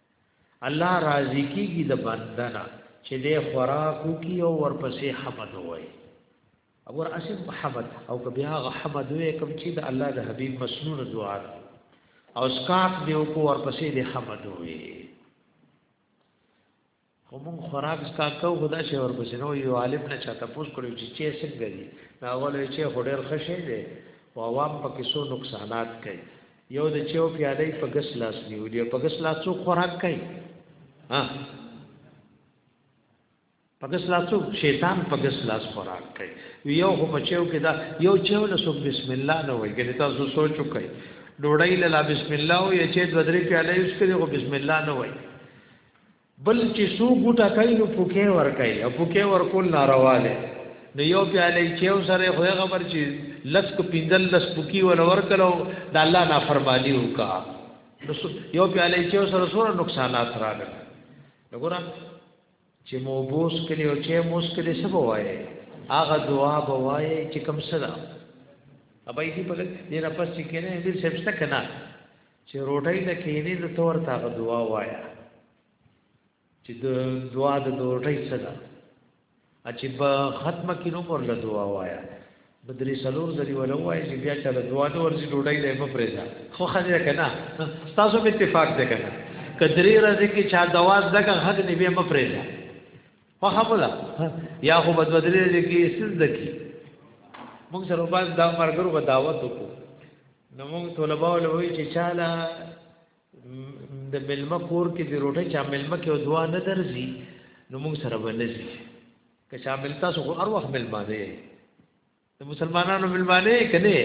الله راضی کیږي د بندنا چې د خوراکو کی او ورپسې حمد وای اور اسم حمد او بیا غ حمد وای کوم چې د الله د حبیب مسنون دعا او سکات دی او کو ورپسې د حمد وای خو مونږ خوراک ستا کو خدا شي ور پسې نو یو عالم نه چاته پوس کړو چې چې څنګه دي دا ولې چې هډر خشه دي او عوام په کیسو نقصانات کوي یو د چیو پیاله په ګس لاس نیولې په ګس لاس څو خوراک کوي ها په ګس لاس څو شیطان په ګس لاس خوراک کوي یو خو په چیو کې دا یو چیو له سو بسم الله نه وایي ګل تاسو سوچو کوي ډوړی له بسم الله او یې چې د درې پیاله یې وسکري او بسم الله نه وایي بل چې سو ګټه کوي نو پوکې ور کوي او پوکې ور کول ناروا دي نو یو پیاله چې او سره خو خبر چې لس کو پینځل لس پوکی ول ور کلو د الله نافرمانی وکا یو پیاله چې او سره سره نقصانات راغل وګوره چې مو بوس کړي او چې موس کړي سب وایي هغه دعا بوایي چې کوم سره ابای دې په دې نه پس چې کنه دې سبسته کنه چې روټۍ ته کېنې نو ته ورته هغه دعا وایه چې د دعا د روټۍ څه ده چې په ختمه کې نو پر له دعا وایه نو درې څلور ځلې ولا وایي چې بیا چاله دعا ته ورځي ډوډۍ دی مه پرېږده خو خدای کنه تاسو په اتفاق دی کنه کدرې ورځې کې چا دوا زګه حق نه بیا مه پرېږده خو خپله یا خو بدرې ورځې کې سز دکی موږ سره باز دا مرګرو دعوت وکړو نو موږ طلبه ولوي چې چاله د ملما کور کې د روټه چا ملما کې دوا نه درځي نو موږ سره بنځي که شامل تاسو هر وخت ملما دی د مسلمانانو ملما نه کني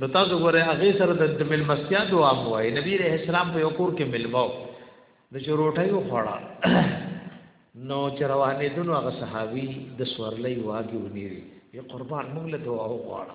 نو تاسو ګوره هغه سره د ملمستیا دعا موای نبی رحم اسلام په کور کې ملمو د چروټه یو خړا نو چروانې دونو هغه صحابي د سورلې واګي ونیری یې قربان موږ له دعا وغواړه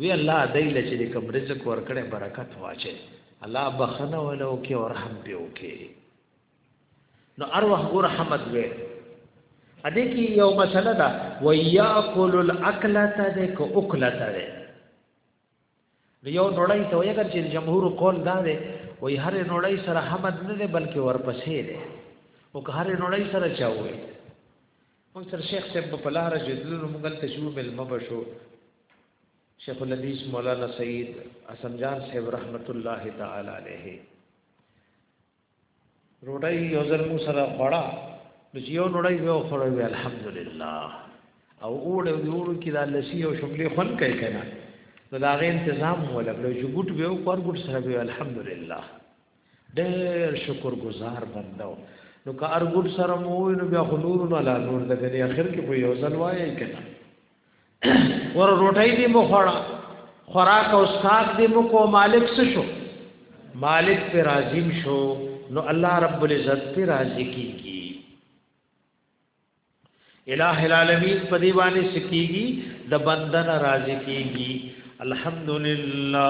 وی الله دای له چې کوم رزق ورکړي برکت واچي الله بخنه ولو کې او رحم په وکي نو اروح ګور رحمت وې ا دې کې یو مسله ده وياكل الاكلته دې کو اکلته دې یو نړۍ ته یې ګر چې جمهور قول دا دی وای هر نړۍ سره حمد نه دی بلکې ورپسې دی او که هر نړۍ سره چاوي اوس تر شیخ صاحب په لار جدل نو موږ ته شو ملما بشو شیخ الحدیث مولانا سید حسن جان صاحب رحمت الله تعالی علیه روډای یو ځل مو سره خړا د یو روډای یو خړا وی الحمدلله او اوړه ویورو کې د لسی او شملې خون کوي کنه نو دا غي تنظیم ولګلو چې ګټ به او پر ګټ سره به الحمدلله ډېر شکر گزار بنده و نو که ارګوټ سره مو وي نو بیا خو نور نه لا نور د غني اخر کې په یو ځل وایي کنه ور روټۍ دې مو خورا خوراک او ساک دې مو کو مالک څه شو مالک پر راضی شو نو الله رب العزت پر راضی کیږي الہ العالمین په دی باندې سکیږي د بندن راضی کیږي الحمدلله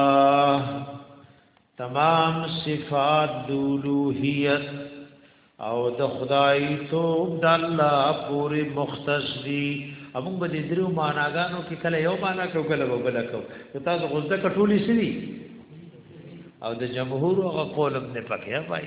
تمام صفات دولوهیت او د خدای توب د الله پوری مختص دي امون به دې درو معناګانو کې کله یو معنا کو کله بل کو ته تاسو غوځه کټولې سړي او د جمهور او قولم نه پکې وای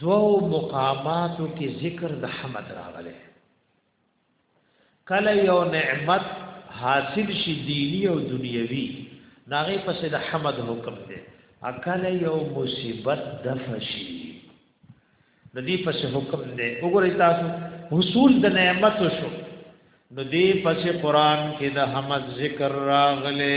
دوو مقاماتو کې ذکر د حمد راغلی کله یو نعمت حاصل شي دینی او دنیوي ناغه پس د حمد حکم دی اکل یو مصیبت دفشي د دې پس حکم دی وګورئ تاسو حصول د نعمت شو نو دې پس قران کې د حمد ذکر راغله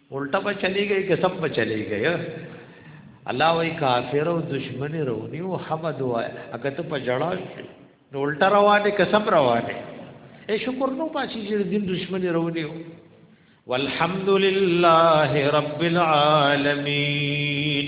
الټا به چلیږي که سم به چلیږي الله وای کافر او دشمن رونی او حمد وای اګه ته په جړا نو الټا روانه که سم روانه اے شکر نو پاسې چې دین دشمن رونی او والحمد لله رب العالمین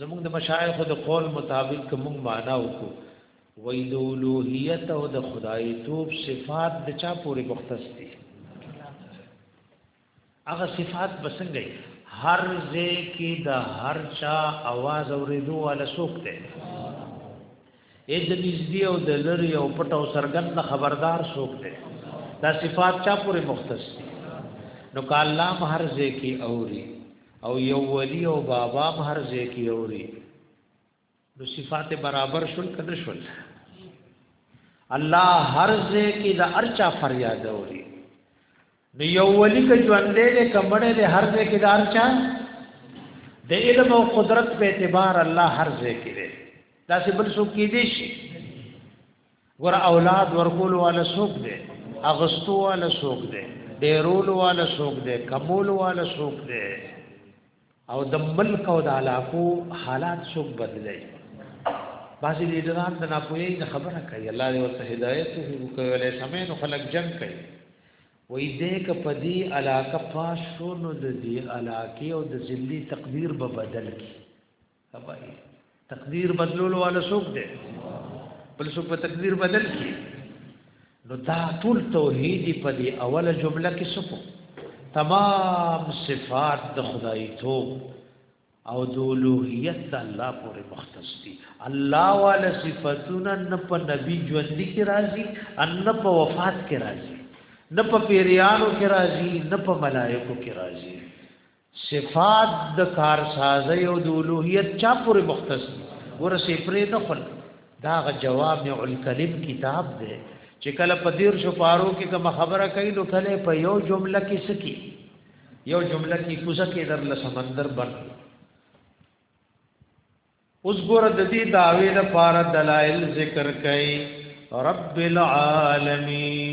زمونږ د مشایخو د قول مطابق موږ معنا وکړو وای د اولوهیت او د خدای توب صفات د چا پورې مختص دي هغه صفات بسنګي هر ځای کې د هر چا आवाज اورېدو ولا سوک دی اې د نږدې او د لری او پټ او سرګند خبردار سوک دی دا صفات چا پورې مختص دي نو کالام هر ځای کې اوري او یو ولی او بابا هم هر ځای کې اوري نو صفات برابر شول کنه شول الله هر ځای کې د ارچا فریاد اوري نو یو ولی که ژوندې دې کمړې دې هر ځای کې د ارچا د علم او قدرت په اعتبار الله هر ځای کې دی دا څه بل څوک کې دي شي ګور اولاد ورکول والا څوک دی اغستو والا څوک دی ډیرول والا څوک دی کمول والا څوک دی او د ملک او د علاقو حالات څوک بدلی بعضی لیډران د ناپوهی نه خبره کوي الله دې ورته هدایت وکړي ولې سمې نو خلک جنگ کوي وې دې ک په دې علاقه پاس شو نو د دې علاقې او د ذلی تقدیر به بدل کی هواي تقدیر بدلولو والا څوک دی بل څوک په تقدیر بدل کی نو دا ټول توحید په دی اوله جمله کې سپو تمام صفات د خدای تو او د اولوہیت د الله پورې مختص دي الله والا صفاتونه نه په نبی ژوند کې راځي ان په وفات کې راځي نه په پیریانو کې راځي نه په ملائکو کې راځي صفات د کارسازي او د اولوهیت چا پورې مختص دي ورسې پرې نه خل دا غ جواب نه الکلم کتاب دی چې کله په دیر شو پارو کې کوم خبره کوي نو کله په یو جمله کې سکی یو جمله کې کوزه کې در له سمندر بر اوس ګور د دې داوی د پار دلایل ذکر کړي رب العالمین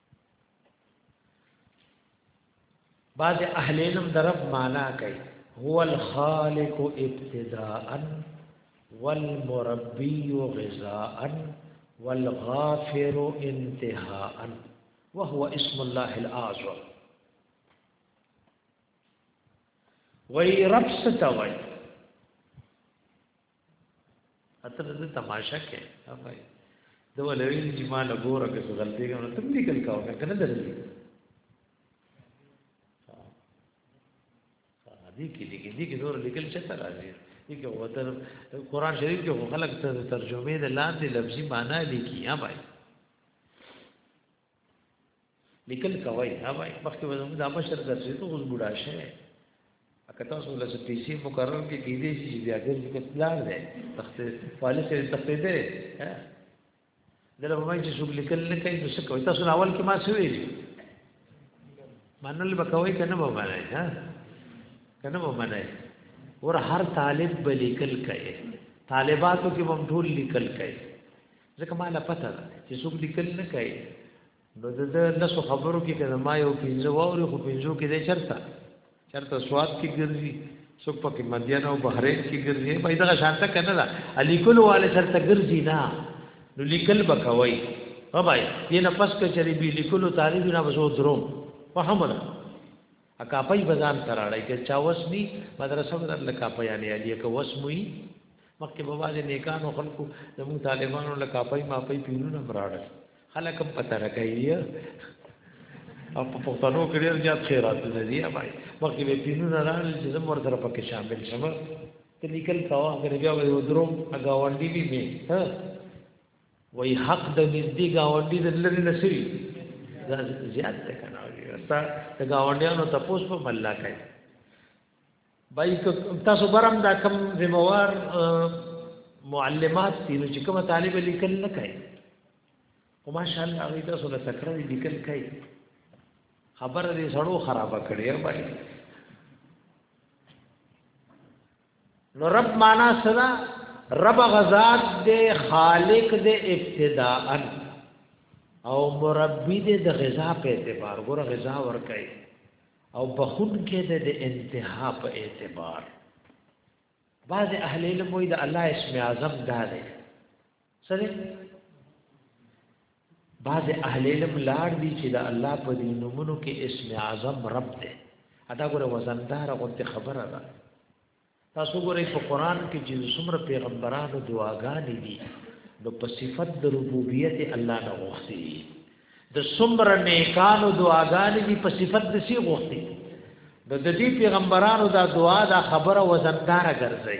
بعض اهل علم درف معنا کوي هو الخالق ابتداءا والمربي غذاءا والغافر انتهاءا وهو اسم الله الاعظم وی رب ستوي اته د تماشا کې اوبای دا ولوي چې ما له ګوره کې څه غلطي کوم ته دې کل کاو کنه درځي دې کې دې کې دې کې نور لیکل څه تر راځي دې کې وتر قران شریف کې خلک ته ترجمه د لاندې لفظي معنی لیکي ها بھائی لیکل کوي ها وای مخکې وزم دا مشر درځي ته اوس بوډا شي اکه تاسو له څه پیسې مقرر کې کې دې چې بیا دې کې پلان دی تخته فالس دې تخته دې ها دله په مجلس کې لیکل نه کوي نو څه کوي تاسو اول کې ما څه ویل منل به کوي کنه به منای ها کنه به منای ور هر طالب به لیکل کوي طالباتو کې هم ټول لیکل کوي ځکه ما لا پته ده چې څوک لیکل نه کوي نو د ده لسو خبرو کې که زما یو پنځه واوري خو پنځو کې دی چرته چرته سواد کې ګرځي څوک پکې مدین او بحرین کې ګرځي په دغه شانته کنه دا الیکل والے چرته ګرځي نه نو لیکل بکوي بابای دې نه پس کې چری به لیکلو تعریف نه بزو دروم فهمره اکاپی به ځان ته راړی که چا وس نی مدرسه به درله کاپیانې علیه که وس مو وي مخکې به بعضې نیکانو خلکو زموږ طالبانو له کاپی ماپی پیرونه به راړل خلک هم په ترکه یې او په پښتنو کې ډېر زیات خیراتونه دي بای مخکې به پیرونه راړل چې زم ورسره پکې شامل شم ته لیکل کوا کنه بیا به ودروم هغه وانډي وي مې ها وای حق د نږدې گاونډي د لری نه سری دا زیات ته کنه وستا د گاونډیانو تپوس په بلا کوي بای تاسو برم دا کم ذمہوار معلمات دي چې کوم طالب لیکل نه کوي او ماشاءالله هغه تاسو له تکرار لیکل کوي خبر دې سړو خرابه کړې بای نو رب معنا سره رب غزاد دې خالق دې ابتداء او مربي دې د غذا په اعتبار ګوره غذا ورکړي او بخون کې دې د انتها په اعتبار بعض اهل علم وي د الله اسم اعظم دا دی سره بعض اهل علم لاړ دي چې د الله په دې نومونو کې اسم اعظم رب دی ادا ګوره وزندار غوته خبره ده تاسو ګوره په قران کې چې څومره پیغمبرانو دعاګانې دي نو په صفت د ربوبیت الله نه غوښتي د څومره نیکانو دعاګانې دي په صفت د سی غوښتي د دې پیغمبرانو دا دعا دا خبره وزندار ګرځي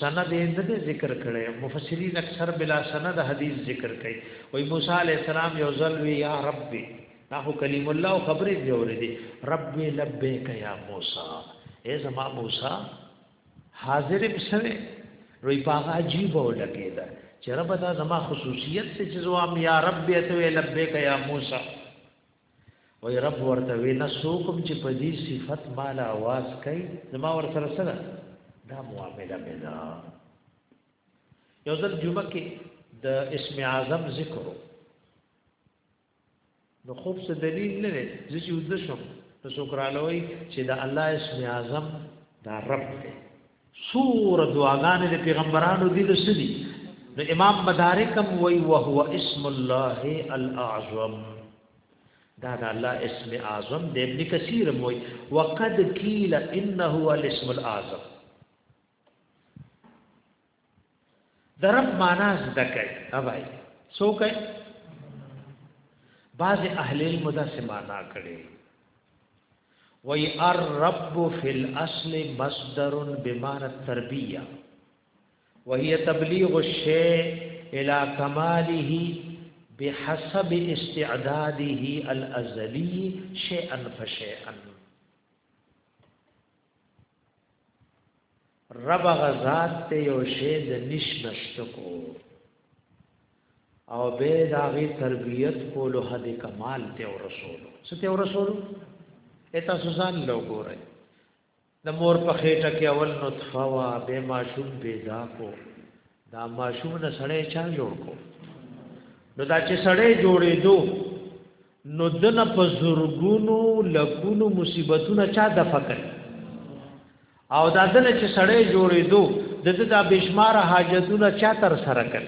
سند یې نه ذکر کړي مفسرین اکثر بلا سند حدیث ذکر کوي وای موسی علی السلام یو ځل وی یا رب دا هو کلیم الله خبرې دی اورېدي رب لبیک یا موسی ای زما موسی حاضر بسره روی پاغ عجیب و لګیدا چې رب دا زما خصوصیت څه چې زوام یا رب ته لبیک یا موسی وای رب ورته وی نه سوکم چې په دې صفت مال आवाज کوي زما ور سره سره دا معاملې مې دا یو ځل جمعه کې د اسم اعظم ذکر نو خوب څه دلیل نه لري چې ودشم نو شکرالوي چې د الله اسم اعظم دا رب دی سور دعاګانې د پیغمبرانو دي د سدي نو امام مدارکم وی وهو اسم الله الاعظم دا دا الله اسم اعظم د ابن کثیر وی وقد قیل انه الاسم الاعظم د رب معنا زده کړئ اوای سو کوي بعض اهل علم دا سمانا کړي وای الرب فی الاصل مصدر بمعنى التربیه وهي تبلیغ الشیء الى کماله بحسب استعداده الازلی شیئا فشیئا رب غزاد ته یو شی د نش نشته کو او به داغي تربیت کولو حد کمال ته ورسولو څه ته ورسولو اته سوزان لو ګورای د مور په خېټه کې اول نطفه وا به ماشوم پیدا کو دا ماشوم نه سړی چا جوړ کو نو دا چې سړی جوړې دو نو دنه په زورګونو لکونو مصیبتونه چا د فکر او دا دنه چې سړی جوړې دو د دې د بشمار حاجتونه چا تر سره کړ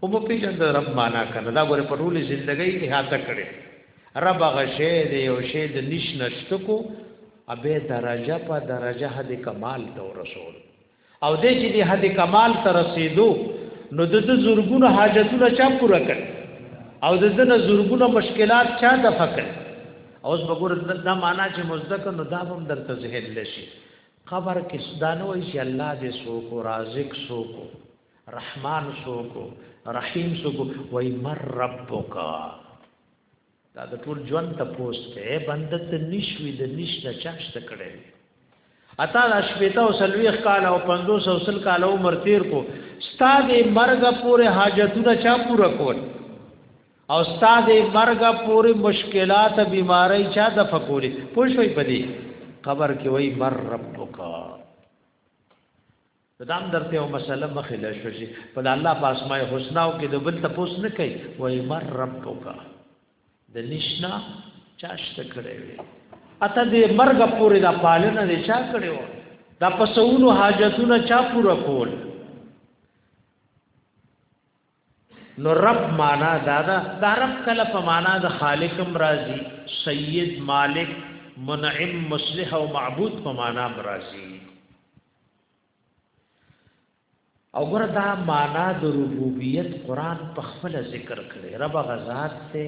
او په پیجن د رب معنا کړه دا ګوره په ټولې ژوندۍ احاطه کړي رب غشه دې او شه د نش نشتکو ابه درجه په درجه د کمال ته رسول او دې چې دې حد کمال ته رسیدو نو د دې زورګونو حاجتونه چا پوره کړ او د دې زورګونو مشکلات چا د فکر اوس وګور دا معنا چې مزدک نو دا هم درته ذهن لشي قبر کې سدانو چې الله دې سوکو رازق سوکو رحمان سوکو رحیم سوکو وای مر ربک دا د ټول ژوند ته پوس ته بندت نشوي د نشته چاشت کړي اتا د شپېته او سلويخ کال او 50 او سل کال عمر تیر کو استاد مرګ پورې حاجتونه چا پورا کول او استاد مرګ پورې مشکلات بیماری چا د فکولې پوښوي پدې قبر کې وای مر ربک دام درته او مسله مخې له شو شي په الله په اسماء الحسنا او کې د بل تپوس نه کوي وای مر ربک د نشنا چاشت کړي وي اته دې مرګ پورې دا پالنه دې چا کړي و دا پسونو حاجتونه چا پورا کول نو رب معنا دادا دا رب کله په معنا د خالقم راضي سید مالک منعم مصلح او معبود په معنا راضي او ګره دا معنا د ربوبیت قران په خپل ذکر کړي رب غزاد ته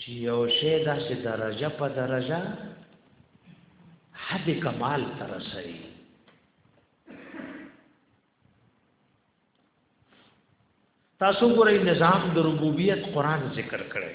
چې یو شی دا چې درجه په درجه حد کمال تر رسي تاسو ګورئ نظام د ربوبیت قران ذکر کړي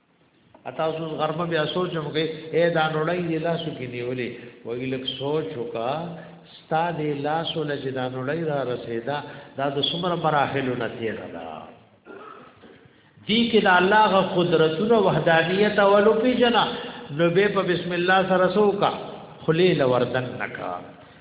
تاسو غرمه بیا سوچ هم کوي اے دا نړۍ دی لاسو کې نیولې وګي لک سوچ وکا ستا دی لاسو لږ دا نړۍ را رسیدا دا د څومره مراحل نه تیر دا دی کې دا الله غ قدرتونه وحدانیت اولو پی جنا نو به په بسم الله سره سوکا خلیل وردن نکا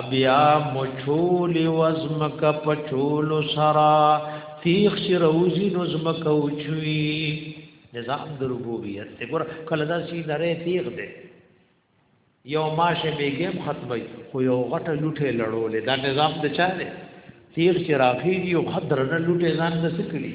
ابیا مچول وزمک پچول سرا تیخ شي روزي نو زمکه اوچوي نظام د ربوبیت ته ګور کله دا سی درې تیغ دی یو ماشه بیګم ختمي خو یو غټه لوټه لړولې دا نظام د چا دی تیغ چې راخیږي او خدر نه لوټه ځان د سکلی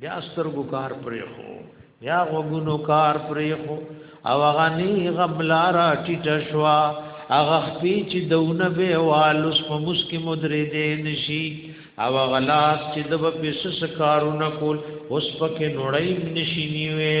بیا سترګو کار پرې خو بیا غوګونو کار پرې خو او هغه نی غملا را ټیټ شوا هغه خپې چې دونه به والوس په مسکی مدرې دې نشي او هغه لاس چې د په سس کارونه کول اوس پکې نړۍ نشي نیوي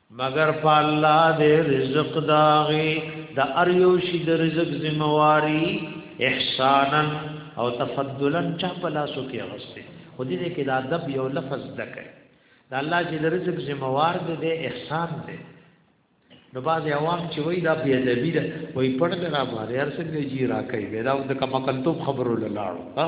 مګر په الله دې رزق داغه د دا اریو شي د رزق ذمہواری احسانا او تفضلا چا په لاسو کې غسته خو دې کې دا ادب یو لفظ دکې دا الله چې د رزق ذمہوار دې د احسان دې نو باز عوام چې وای دا بی ادبی ده وای پړ نه را باندې هر څنګه جی را کوي دا د کما کنتوب خبرو لاړو ها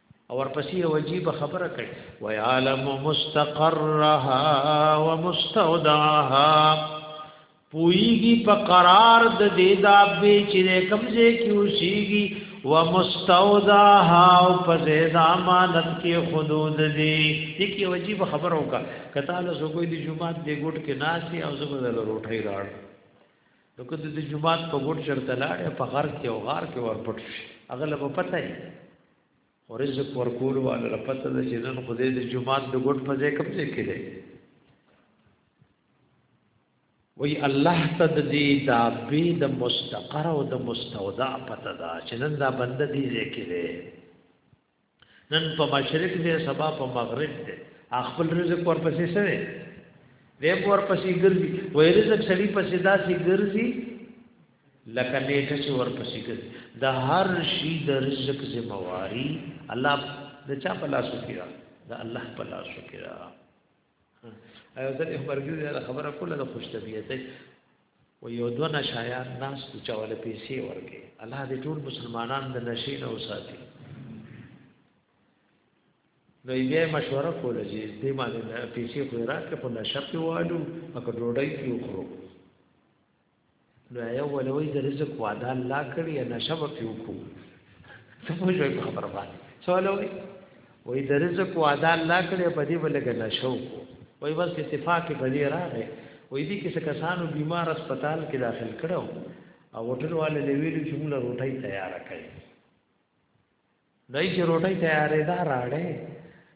او ورپسې یو عجیب خبره کوي و یعلم مستقرها ومستودعها پویږي په قرار د دې دابې چې کوم ځای کې اوسېږي ومستودعها او په دې د امانت کې حدود دي دې کې عجیب خبره وکړه کته له زګوي د جمعه د ګټ کې ناسي او زګو د روټي راړ نو کته د جمعات په ګډ چرته لاړې په غر کې او غار کې ورپټ شي هغه له په پته یې او رزق ورکول والا له پته د جنن خدای د جمعات د ګډ په ځای کوم ځای کې دی وی الله ته د دې دابې د مستقر او د مستودع پته دا چې نن دا بنده دې ځای کې دی نن په مشرق دی سبا په مغرب دی خپل رزق ورپسې سره دی ورپسې ګرځي وې رزق سړي پسې داسې ګرځي لکه نیټه چې ورپسې کوي د هر شي د رزق ذمہواری الله د چا په لاس کې ده د الله په لاس کې ده ایو ځل خبرګری دا خبره کوله د خوش طبیعت و یو دو نشایان ناس ته چاوله پیسې ورکې الله دې ټول مسلمانان د نشې نه وساتي نو یې مشوره کوله چې دې باندې پیسې خو راکې په نشه په والو اګه ډوډۍ کې وخورو نو یو ولوي د رزق وعده الله کړی یا نشه به پیو کو څه په شوي په خبره باندې سوالوي وای د رزق وعده الله کړی په دې بلګ نشو کو وای بس اتفاق په دې راغی وای دې کې څه کسانو بیمار هسپتال کې داخل کړو او هوټل والے له ویلو چې موږ روټي تیار کړي دای چې روټۍ تیارې دا راړې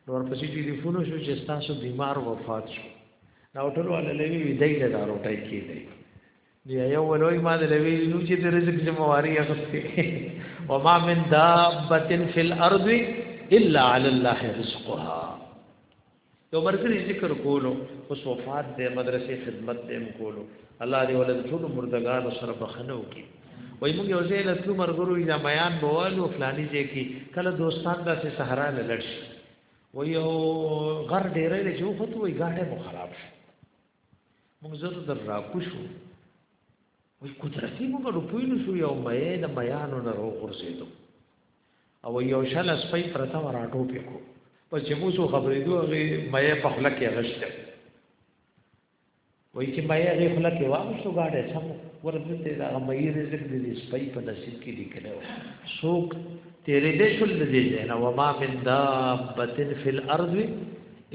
نور پسې ټلیفون شو چې تاسو بیمار وفات شو دا هوټل والا لوي وی دای له روټۍ کې دی دی یو ولوي ما د لوي نو چې د رزق ذمہواری اخستې و ما من دابه فی الارض الا علی الله رزقها یو مرګري ذکر کولو اوس وفات دی مدرسې خدمت دی هم کولو الله دې ولې ټول مردگانو سره بخنه وکړي وای موږ یو ځای له څو مرګرو یا میان بوالو فلاني ځای کې کله دوستان داسې صحرا نه لړ شي و یو غر ډېرې له جو خو وای غاړه مو خراب شو موږ زر در را کوشو وای قدرتي موږ ډوپوینو شو یو مې د میانو نه روغ ورسېدو او یو شل سپی پرته و راټو پې کو په چې مو سو خبرې دوه غي مې په خلک کې غشته وای چې مې غي خلک کې واغ شو غاډه سم ورته دا مې رزق دې سپی په نصیب کې لیکلو سوق تیرې دې شل دې نه و ما من دابتن فی الارض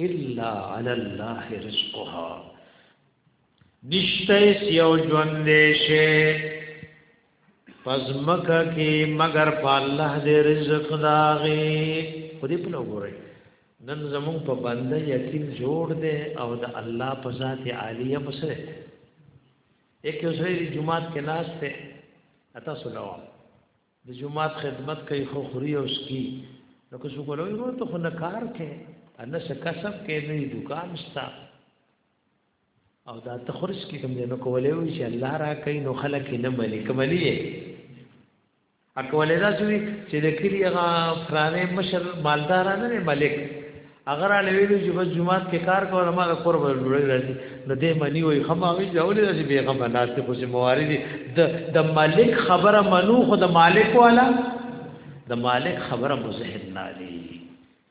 الا علی الله رزقها نشته سیو ژوند شه پس مکه کې مگر په الله دې رزق داغي خو دې په وګورئ نن زمون په بنده یقین جوړ دې او د الله په ذات عالیه مسره یک وسري جمعات کې ناس ته اتا سلام د جمعات خدمت کوي خو خوري او سکی نو که څوک له ورو ته خو نه کار کوي ان څه کسب کوي نه دکان شته او دا تخرج کې کوم نه کولای وي چې الله را کوي نو خلک نه ملي کملي اکولې دا سوي چې د کلی هغه فرانه مشر مالدار نه دی ملک اگر علی ویلو چې بس جمعات کې کار کوله ما کور به لوړی راځي نو دې منی وي خماوي ځولې راځي بیغم نه ته خو موارد د د ملک خبره منو خو د مالک والا د مالک خبره مزهد نه دی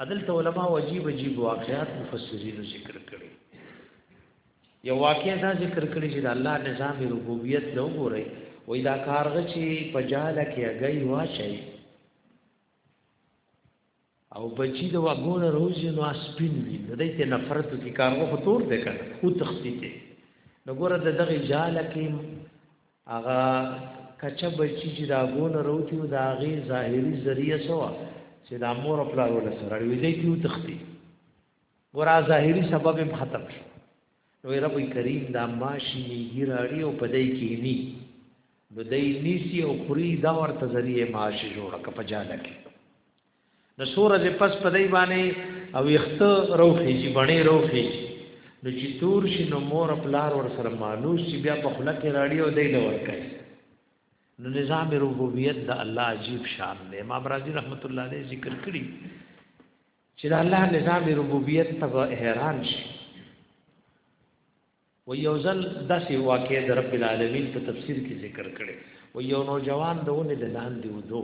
عدالت علماء عجیب عجیب واقعات مفسرین ذکر کړي یو واقعیا دا ذکر کړی چې د الله نظام ربوبیت نو ګوري وای دا کارغه چې په جاله کې اگئی واچي او بچی د واګونه روزي نو سپین وي د دې ته نفرت کی کارغه خطور ده کنه او تختی ته نو ګوره د دغه جاله کې هغه کچه بچی چې دا غون روتی او دا غي ظاهري ذریعہ سوا چې دا مور خپل ول سره وی دی کیو تختی ورا ظاهري سبب هم ختم شو نو رب کریم دا ماشی ګیراړي او پدای کې ني نو دای نیسی او خوري دا ورته ذریعہ ماشی جوړه کپجاله کې نو سور از پس په دی باندې او یخت روخی چې بڼې روخی نو چې تور شي نو مور پلار ور سره مانوس چې بیا په خله کې راړي او دی لور کوي نو نظام ربوبیت د الله عجیب شان دی امام رازی رحمت الله علیه ذکر کړی چې د الله نظام ربوبیت ته حیران شي و یو ځل داسې واقع د رب العالمین په تفسیر کې ذکر کړي و یو نوجوان د ونې د لاندې ودو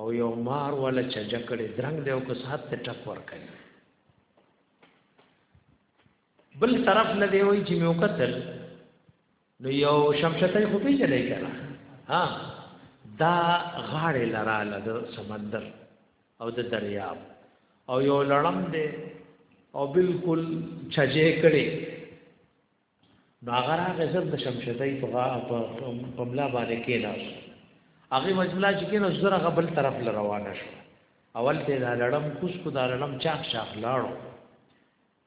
او یو مار ولا چجا کړي درنګ دی او که سات ته ټک ور کوي بل طرف نه دی وای چې مې وکتل نو یو شمشته خو پیژنې کړه ها دا غاړه لراله د سمندر او د دریاب او یو لړم دی او بالکل چجه کړي باغرا غزر د شمشدای په په ملا باندې کې لاس هغه مجملا چې کې نو زره غبل طرف ل روانه شو اول ته دا لړم کوس کو دا لړم چاخ چاخ لاړو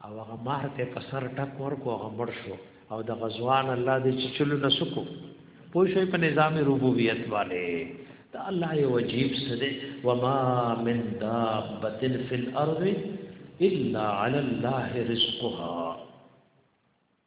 او هغه مار ته په سر ټک ورکو هغه مړ شو او د غزوان الله دې چې چلو نسکو پوه شوي په نظام ربوبیت باندې دا الله یو عجیب څه دی وما من دابه فی الارض الا علی الله رزقها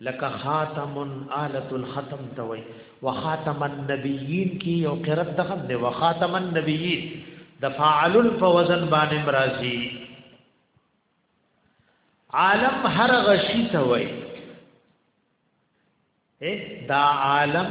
لکه خاتم آلة الختم ته وای وخاتم النبیین کی یو قرت دغم دی وخاتم النبیین د فاعل په وزن باندې مرضی عالم هر غشی ته وای دا عالم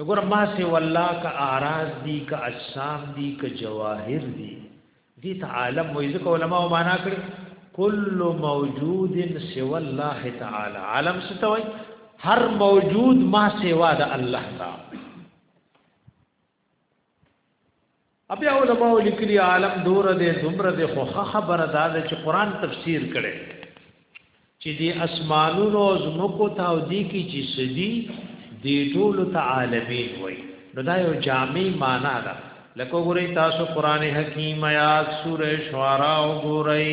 وګوره ما سي والله ک اعراض دي ک اجسام دي ک جواهر دي دي ته عالم وې ځکه علما معنا کړي کل موجود سوى الله تعالی عالم ستوي هر موجود ما سوا د الله تعالی ابیا علماء لیکلی عالم دور دے دمر دے خوخه خبر دا دے چې قران تفسیر کړي چې دی اسمانونو او زمکو ته او دی کی چې سدي دی ټول ته عالمین وای نو دا یو جامع معنا ده لکه ګورئ تاسو قران حکیم آیات سوره شعراء ګورئ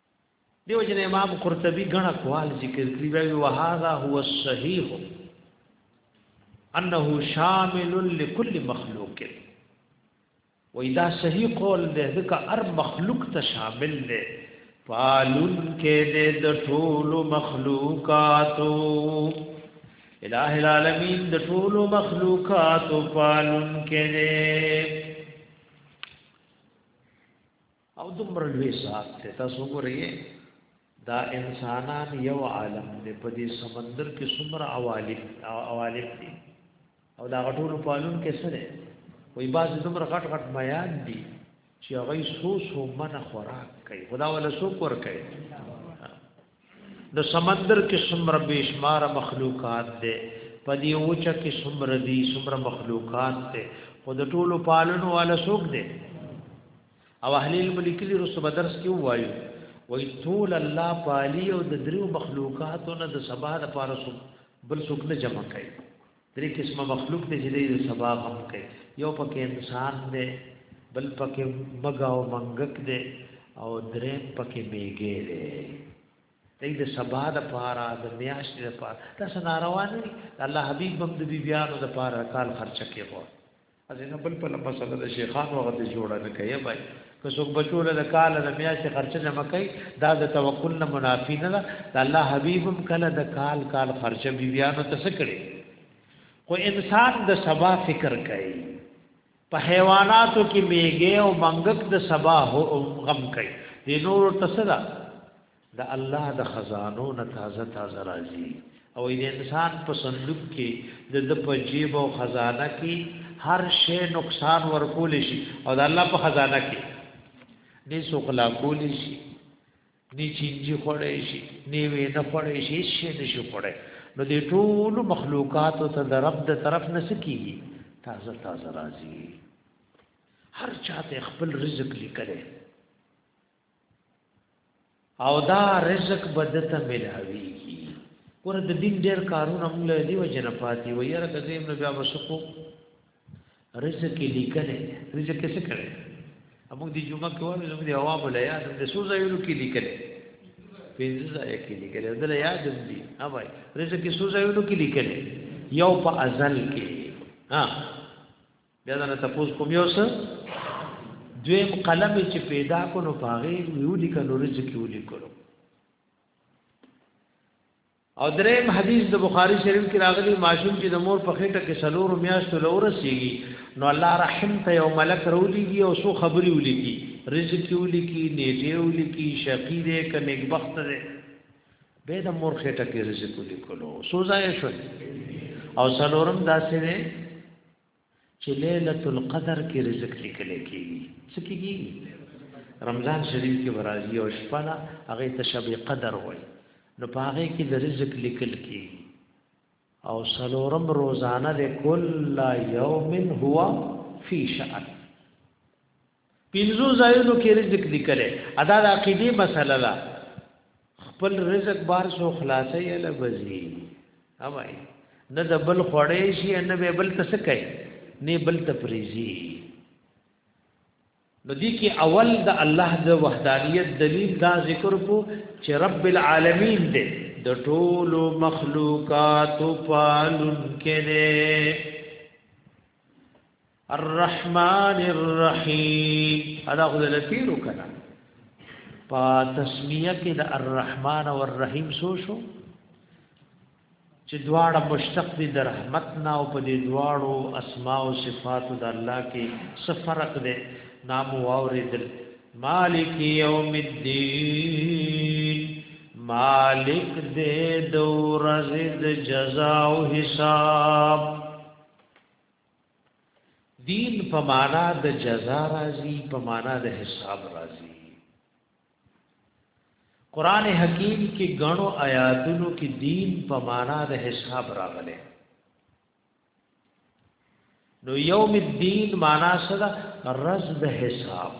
دیو جن امام قرطبی غن اقوال ذکر کړی وی وهذا هو الصحیح انه شامل لكل مخلوق و اذا صحیح قول ده ځکه هر مخلوق ته شامل ده پالون کې دې د ټول مخلوقاتو الہ العالمین د ټول مخلوقاتو پالون کې دې او دومره لوی ذات ته تاسو ګورئ دا انسانان یو عالم دی په دې سمندر کې څومره عوالم عوالم دي او دا غټول پالون کې سره وي باز دومره غټ غټ میان دي چې هغه سو سو من خوراک کوي خدا ولا سو کور کوي د سمندر کې څومره بشمار مخلوقات دي په دې اوچه کې څومره دي څومره مخلوقات دي خو د ټولو پالون والا سوق دي او اهل علم لیکلی رسو بدرس کې وایو وای ټول الله پالی او د دریو مخلوقاتو نه د سبا د پاره سو بل څوک نه جمع کوي درې قسمه مخلوق دې چې د سبا غم کوي یو پکې انسان دی بل پکې مګا او منګک دی او درې پکې میګې دی دې د سبا د پاره د میاشتې د پاره تاسو ناروان الله حبیب بم د بیبیانو د پاره کال خرچ کېږي ازنه بل په لمبه سره د شیخان وغه ته جوړه نه کوي بای که څوک بچو له کال د میاشتې خرچه جمع کوي دا د توکل نه منافی نه ده د الله حبیبم کله د کال کال خرچه بی بیا نو تس کړي خو انسان د سبا فکر کوي په حیواناتو کې میګه او منګک د سبا غم کوي د نور تسلا د الله د خزانو نه تازه تازه راځي او د انسان په صندوق کې د د په جیب او خزانه کې هر شی نقصان ورکول شي او د الله په خزانه کې دې سو خلا کول شي دې چینجی خړې شي دې وې نه خړې شي شي دې شي خړې نو دې ټول مخلوقات ته د رب د طرف نه سکیږي تازه تازه راځي هر چاته خپل رزق لیکره او دا رزق بدته ملاوي کی ور د دین ډیر کارونه موږ له دی وجه نه پاتې و یره د زم نه بیا وسکو رزق لیکل رزق څه کړي موږ دی جمعه کې وایو زموږ دی عوام له یاد د سوزا یو کې لیکل پنځه ځای کې لیکل د یاد دی ها وای رزق سوزا یو کې لیکل یو په ازل کې ها بیا دا نه تاسو کوم یو څه دویم قلم چې پیدا کو نو پاغه یو لیک نو رزق یو لیکلو او دریم حدیث د بخاری شریف کې راغلی ماشوم چې د مور په خېټه کې سلور میاشتو لور سیږي نو الله رحم ته یو ملک رولېږي او سو خبري ولېږي رزق یو لیکي نیټه یو لیکي شقی دې کنيک بخت دې به د مور خېټه کې رزق لیکلو سوزای شو او سلورم داسې چې ليله القدر کې رزق لیکل کېږي څه کېږي رمضان شریف کې ورازي او شپه دا هغه ته شب قدر وای نو په هغه کې د رزق لیکل کېږي او سلورم روزانه د کل یوم هو فی شأن پینځو ځایونو کې رزق لیکل ادا د عقیده مسله ده خپل رزق بار سو خلاصې اله بزي اوای نه د بل خړې شي نه به بل تس کوي نه بل تپریزي نو دي کې اول د الله د وحدانیت دلیل دا ذکر کو چې رب العالمین دې د ټول مخلوقات پالون کړي الرحمن الرحیم ادا خو د لتیرو کړه په تسمیه کې د الرحمن او الرحیم سو شو چې دواړه مشتق دي د رحمت نه او په دې دواړو اسماء او صفات د الله کې څه فرق دی نام او اوریدل مالک یوم الدین مالک دې د ورځې د جزا او حساب دین په معنا د جزا راځي په معنا د حساب راځي قران حکیم کې غنو آیاتونو کې دین په معنا د حساب راغله نو یوم الدین معنا سره رز د حساب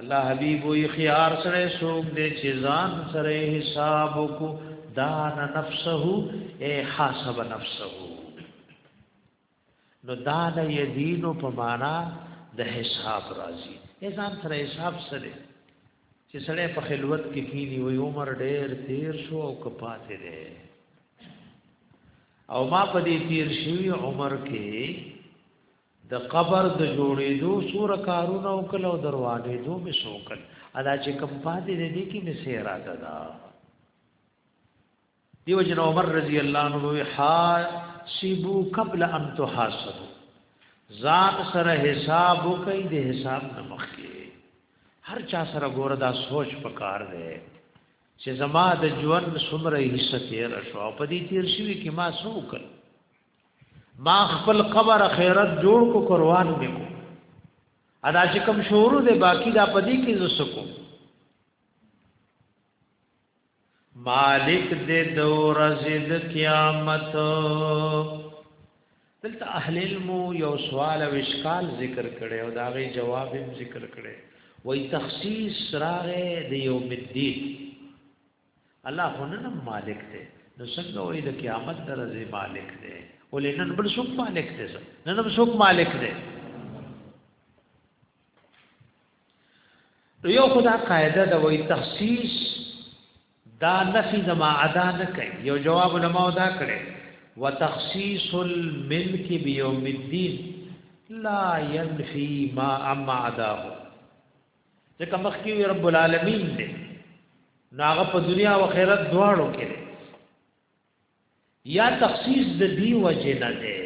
الله حبیب وی خيار سره سوق دې چې ځان سره حساب کو دان نفسه اے حاسب نفسه نو دان یدین په معنا د حساب راځي ځان سره حساب سره چې سړی په خلوت کې کینی وی عمر ډېر تیر شو او کپاتې دی او ما په دې تیر شوی عمر کې د قبر د جوړېدو سور کارونه وکړ او دروانې دو می شوکل ادا چې کم پاتې دې کې می سیرا ددا دیو جن عمر رضی الله عنه وی حاسبو قبل ان تحاسبو ذات سره حساب وکي د حساب نه مخکي هر چا سره ګوره دا سوچ پکار دی چې زما د ژوند څومره حصہ تیر شو په دې تیر شوی کې ما څه وکړ ما خپل قبر خیرت جوړ کو قربان دی کو ادا چې کوم شورو دی باقی دا پدی کې زسکو مالک دې دور زید قیامت دلته اهل علم یو سوال او اشکال ذکر کړي او دا غي جواب هم ذکر کړي وای تخصیص راغه د یوم الدین الله خو نه مالک دی نو څنګه وایي د قیامت درځي مالک دی ولې نن بل څوک مالک دی نن بل څوک مالک دی نو یو خدا قاعده د وای تخصیص دا نفی د ما ادا نه کوي یو جواب علماء دا کړي وتخصیص الملک بیوم الدین لا ينفي ما اما عداه ځکه مخکې وی رب العالمین دی نو هغه په دنیا او آخرت دواړو کې دی یا تخصیص د دی وجه نه دی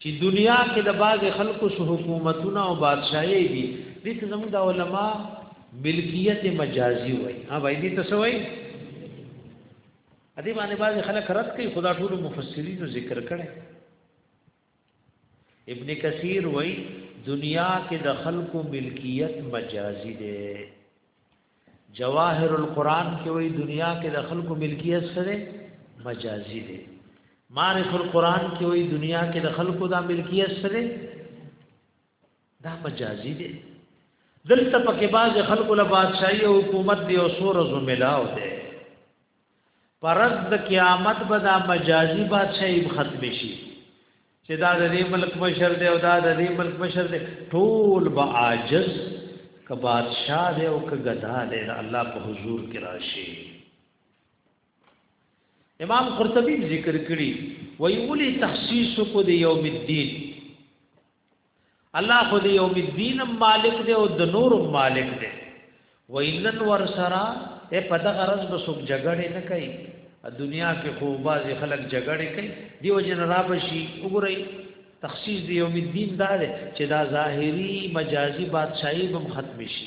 چې دنیا کې د باز خلکو سو حکومتونه او بادشاہي دي دې ته زموږ د علما ملکیت مجازي وای ها وای دې ته سوای ادي باندې باز خلک رد کوي خدا ټول مفسرین ذکر کړي ابن کثیر وای دنیا کې د خلکو ملکیت مجازي دی جواهر القرآن کې وای دنیا کې د خلکو ملکیت سره مجازي دی معرف القرآن کې وای دنیا کې د خلکو دا ملکیت سره دا مجازي دی دلته پکې باز خلکو له بادشاہي او حکومت دی او سور زملاو دی پرز د قیامت به دا مجازي بادشاہي ختم شي چې دا د دې ملک مشر دی او دا د دې ملک مشر دی ټول به عاجز ک بادشاہ دی او ک غدا دی الله په حضور کې راشي امام قرطبي ذکر کړی وی ولی تخصیص کو دی یوم الدین الله خو دی یوم الدین مالک دی او د نور مالک دی وینن ور سرا ته په دغه رز به څوک جګړه نه کوي دنیا کې خو باز خلک جګړه کوي دیو جن را بشي وګورئ تخصیص دی یوم الدین دا دی چې دا ظاهری مجازي بادشاہي بم ختم شي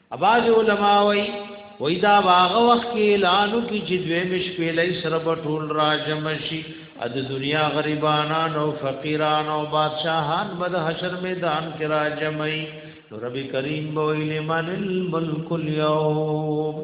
اباز علماء وی وی دا واغ وخت کې اعلانو کې چې دوی مشکل ای سره بټول راجم شي د دنیا غریبانان او فقیران او بادشاہان بد حشر میدان کې راجمای نو رب کریم بو لمن الملک اليوم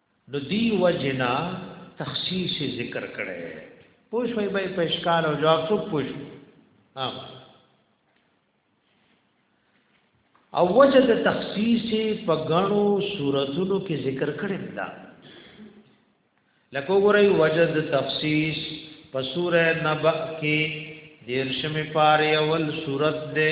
نو دی وجنا تخصیص ذکر کړي پوښ وای به په اشکال او جواب څوک پوښ ها او وجه د تخصیص په غنو صورتونو کې ذکر کړي دا لکه ګورای وجه د تخصیص په سوره نبأ کې دیرشم پاره اول صورت ده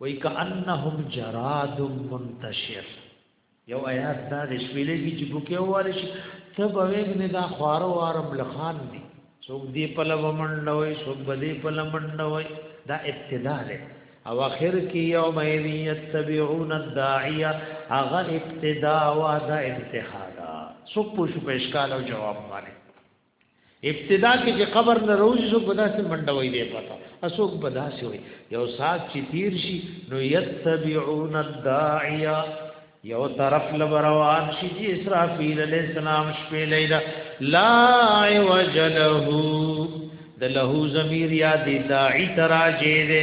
وای کانهم جراد منتشر یو آیات دا د شپېلې کې چې بوکې واله شي ته به وګنې دا خوار وارم لخان دي څوک دې په لومن نه وای څوک به دې په لمن نه وای دا ابتدا ده او اخر کې یوم یتبعون الداعیه هغه ابتدا وا دا انتها ده څوک پوښ په اشکال او جواب باندې ابتدا کې چې قبر نه روزي سو په داسې منډوي دی پتا اسوک په داسې وي یو سات چې تیر شي نو یتبعون الداعیا یو طرف لبروان شي چې اسرافیل علی السلام شپې لیدا لا وجله د له ضمیر یا دی داعی تراجه ده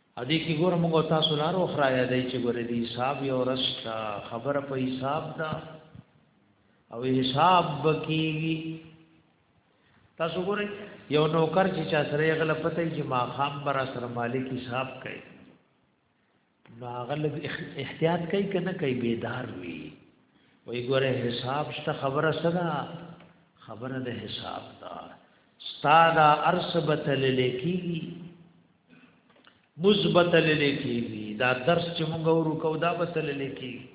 ا دې کې ګوره موږ تاسو لارو خرا یادای چې ګوره دې حساب یو رستا خبره په حساب دا او حساب بکیږي تاسو ګوره یو نوکر چې چا سره غل پته چې ما خام بر سره مالک حساب کوي نو غل احتیاط کوي کنه کوي بیدار وي وای ګوره حساب شته خبره صدا خبره د حساب دا ستا دا ارسبت للیکي مثبت للی کیږي دا درس چې موږ ورو کو دا به تللی کیږي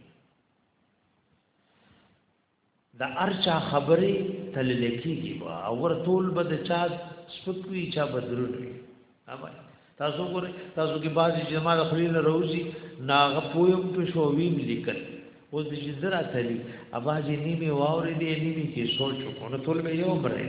دا ارچا خبرې تللی کیږي وا اور ټول به د چا سپکوي چا بدرون وي تاسو ګور تاسو کې بعضی جماعت خلیل روزي ناغه پویم په شوویم لیکل اوس د جزرا تلی اباځي نیمه واورې دې نیمه کې سوچ کو نو ټول به یو برې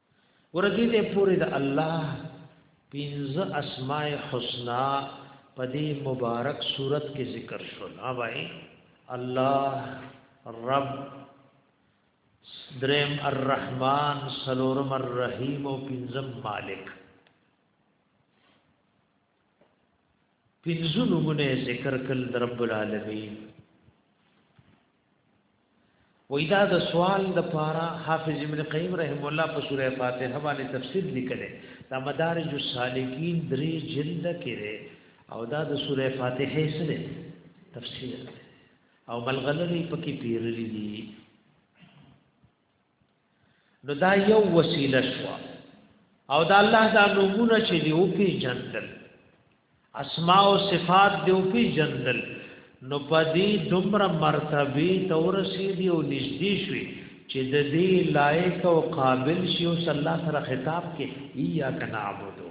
ورته دې پوری د الله پنځه اسماء حسنا په دې مبارک صورت کې ذکر شول ها بھائی الله رب درم الرحمن سلورم الرحیم او پنځم مالک پنځو نمونه ذکر کل در رب العالمین وېدا د سوال د پارا حافظ ابن قیم رحم الله په سوره فاتحه باندې تفسیر لیکل دا مدارج السالکین درې جلد کې او دا د سوره فاتحه سره تفسیر او بلغلری پکې پیرلی دي نو دا یو وسیله شو او دا الله دا نمونه چې دی او پی جندل اسماء او صفات دی او پی جندل نو پدی دومره مرتبه تور سی دی او نږدې شوی چې د دې لایق او قابل شي او صلی الله سره خطاب کې یا کنابودو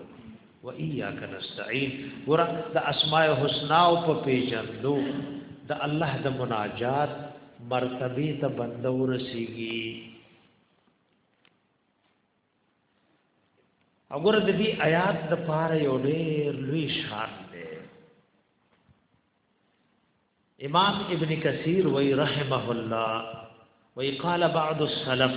و اياک نستعين ګور د اسماء الحسنا او په پیجندو د الله د مناجات مرتبه ته بنده ورسیږي وګوره د دې آیات د پاره یو ډېر لوی شان دی امام ابن کثیر وی رحمه الله وی قال بعض السلف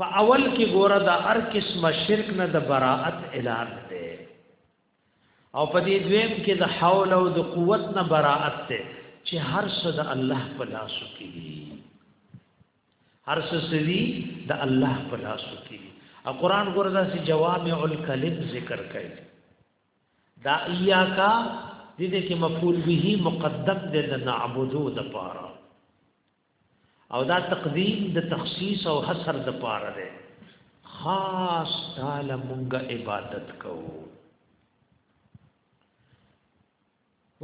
په اول کې ګوره د هر قسمه شرک نه د براءت اعلان دی او په دې دویم کې د حول او د قوت نه براءت دی چې هر څه د الله په لاس کې دي هر څه سړي د الله په لاس کې دي او قران ګوره دا چې جوامع الکلم ذکر کوي دا ایاکا دې دې کې مفعول به مقدم دې د نعبدو د پاره او دا تقدیم د تخصیص او حصر د پاره ده خاص تعالی مونږه عبادت کوو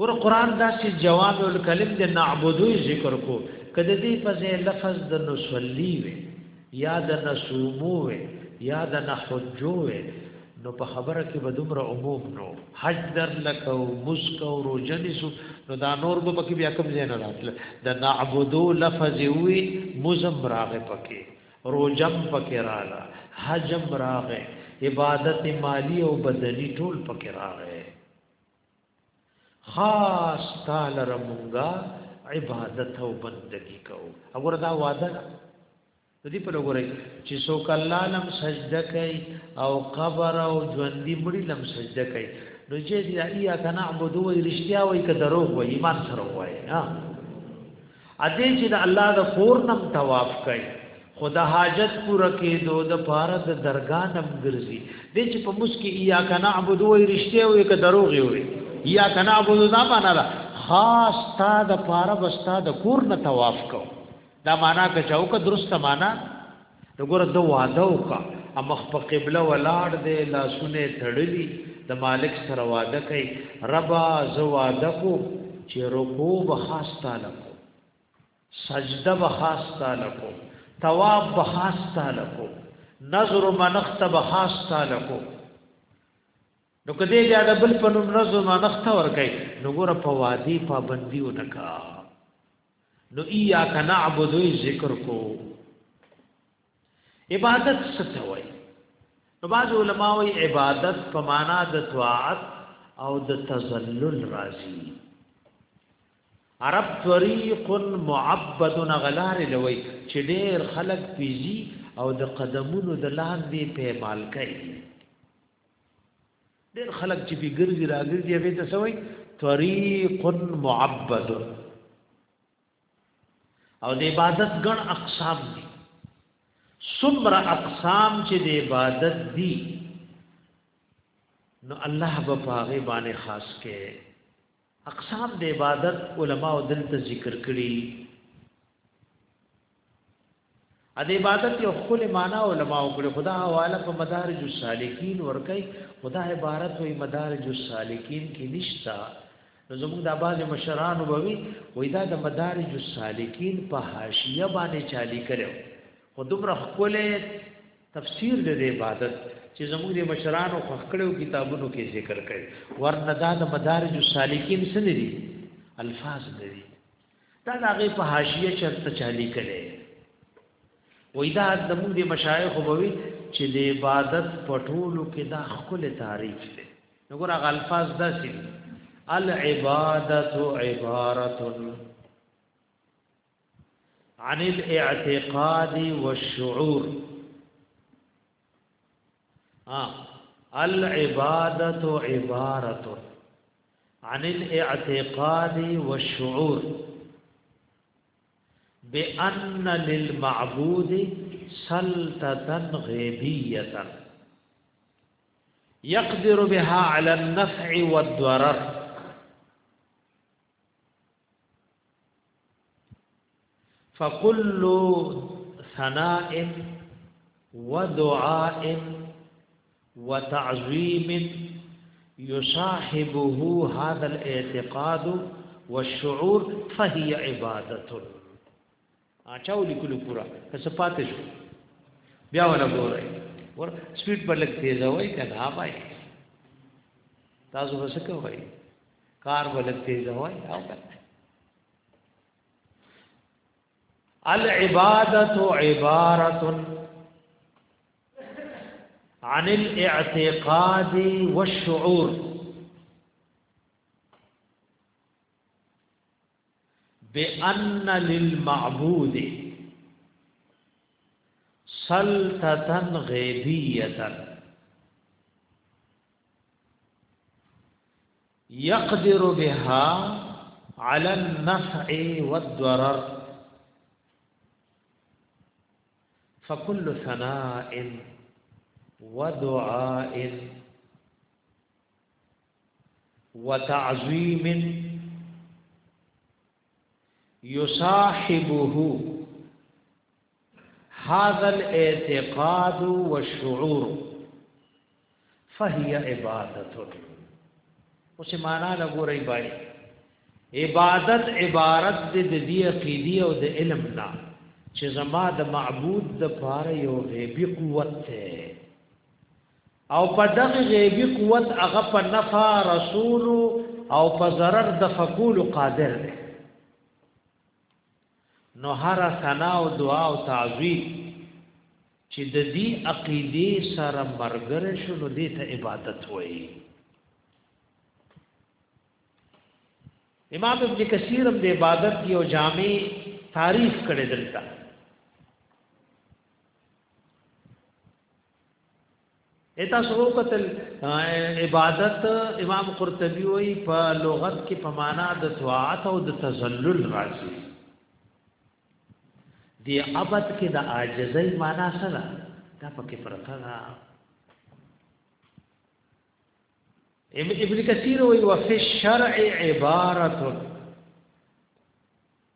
ور قران دا چې جواب الکلم د نعبدو ذکر کو کده دې په ځای لفظ د نصلی وي یا د نسومو وي یا د نحجو وي نو په خبره کې به دومره عموم نو حج در لکو مسکو روجنسو نو دا نور به پکې بیا کوم ځای نه راتل د نعبدو لفظ وی مزم راغه پکې روجم پکې رااله حجم راغه عبادت مالی او بدنی ټول پکې راغه خاص تعالی رمونګه عبادت او بندگی کو وګور دا وعده د دې په لګورې چې څوک الله لم سجده کوي او قبر او ژوندۍ مړي لم سجده کوي نو چې دی ایا کنه عبادت وي رښتیا وي که دروغ وي ایمان سره وایي ها اته چې د الله د کور نم طواف کوي خدا حاجت پوره کېدو د پاره د درگاه نم ګرځي د چې په مسکی یا کنا عبدو وي رښتیا وي که دروغ وي یا کنا عبدو دا معنا ده خاص تا د پاره بستا د کور نه طواف کو دا معنا که چاو که درسته معنا نګور د واده وکا امخ په قبله ولاړ دی لاسونه تړلی د مالک سره واده کوي ربا زو واده کو چې رکوع به خاص تعالی کو سجده به خاص تعالی کو ثواب به خاص تعالی کو نظر منخت به خاص تعالی کو نو کدی بیا د بل په نوم نظر منخت ور کوي نو ګور په وادي پابندي ونکا نو ایاک نعبد ذکر کو عبادت څه وای نو باز علماء وی عبادت په معنا د طاعت او د تذلل راځي عرب طریق معبد غلار لوی چې ډېر خلق پیزي او د قدمونو د لاندې په مال کوي ډېر خلک چې په ګرځي راګرځي هغه ته سوي طریق معبد او د عبادت ګڼ اقسام دي څومره اقسام چې د عبادت دي نو الله به پاغه باندې خاص کې اقسام د عبادت علما او دلته ذکر کړي ا د عبادت یو خپل معنا علما او کړي خدا حواله په مدارج السالکین ورکي خدا عبارت وي مدارج السالکین کې نشتا زموږ د باز مشران وبوي وای دا د مدارج السالکین په حاشیه باندې چالي کړو خو دومره خپل تفسیر د عبادت چې زموږ د مشرانو خخکړو کتابونو کې ذکر کړي ورنه دا د مدارج السالکین څه نه دي الفاظ نه دي دا د هغه په حاشیه چرته چالي کړي وای دا زموږ د مشایخ وبوي چې د عبادت پټولو کې دا خپل تعریف دی وګوره هغه الفاظ داسې العبادت عبارت عن الاعتقاد والشعور آه. العبادة عبارة عن الاعتقاد والشعور بأن للمعبود سلطة غيبية يقدر بها على النفع والضرر فكل ثناء ودعاء وتعظيم يصاحبه هذا الاعتقاد والشعور فهي عبادة اچاو لیکلو پورا که څه پاتې شو بیا ولا ګورای ور سپیډ په لګ تیز وای کنه ها پای تاسو وس کوی کار په لګ تیز وای او کنه العبادت عبارت عن الاعتقاد والشعور بأن للمعبود سلطة غيبية يقدر بها على النفع والضرر فكل ثناء ودعاء وتعظیم یصاحبه هذا الاعتقاد والشعور فهي عبادت اوس معنا لګورای بای عبادت عبارت د دې عقیدی او د علم نه چې زما د معبود د پاره یو غیبی قوت ته او په دغه غیبی قوت هغه په نفع رسول او په ضرر د فقول قادر دی نو هر ثنا او دعا او تعظیم چې د دې عقیده سره مرګر شو نو دې ته عبادت وایي امام ابن کثیر هم د عبادت یو جامع تعریف کړی دلته اته سو قتل عبادت امام قرطبي وی په لغت کې په معنا د طاعت او د تذلل راځي دی عبادت کې د عاجزۍ معنا څه ده دا پکې پرته ده ابن کثیر وی وفي الشرع عبارت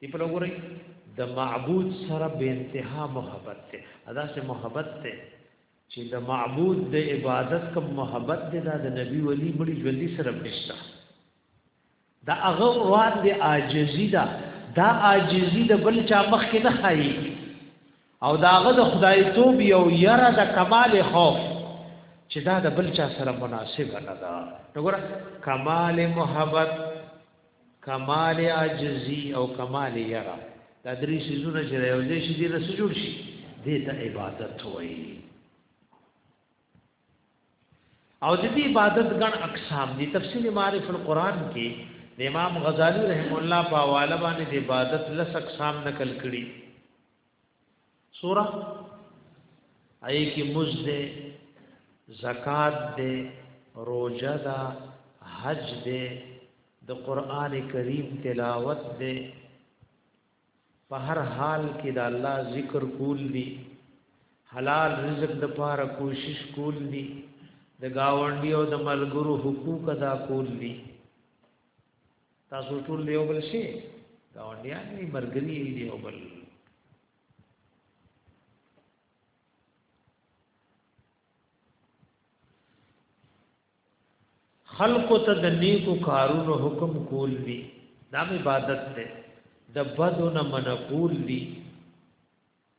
دی په لوري د معبود سره به انتها محبت ته ادا سه محبت ته چې د معبود د عبادت کوم محبت دی دا د نبی ولی مړي ژوندۍ سره نشته دا هغه روان دی عاجزی دا دا عاجزی د بل چا مخ کې نه خایي او دا هغه د خدای توب یو یره د کمال خوف چې دا د بل چا سره مناسب نه ده وګوره کمال محبت کمال عاجزی او کمال یرا دا درې سيزونه چې یو ځای شي دې نه جوړ شي دې ته عبادت وایي او د دې عبادت ګڼ اقسام دي تفصیل معرف القرآن کې د امام غزالی رحم الله په حواله باندې د عبادت لس اقسام نقل کړي سورہ اي کې مز دې زکات دې روزه دا حج دې د قران کریم تلاوت دې په هر حال کې د الله ذکر کول دي حلال رزق د پاره کوشش کول دي د گاونډي او د ملګرو حقوق ادا کول دي تاسو ټول دی وبل شي دا وړیا نه مرګري دی وبل خلق ته د نیکو کارونو حکم کول دي دا عبادت ده د بدو نه منقول دي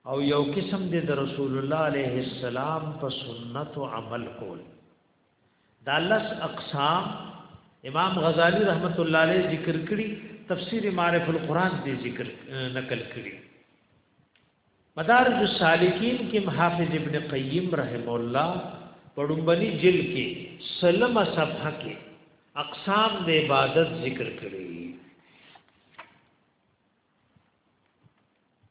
او یو قسم دې د رسول الله علیه السلام په سنت او عمل کول دا لس اقسام امام غزالی رحمت الله علیه ذکر کړی تفسیر معرف القرآن دی ذکر نقل کړی مدارج السالکین کې حافظ ابن قیم رحم الله پړمبني جل کې سلم صفحه کې اقسام د عبادت ذکر کړی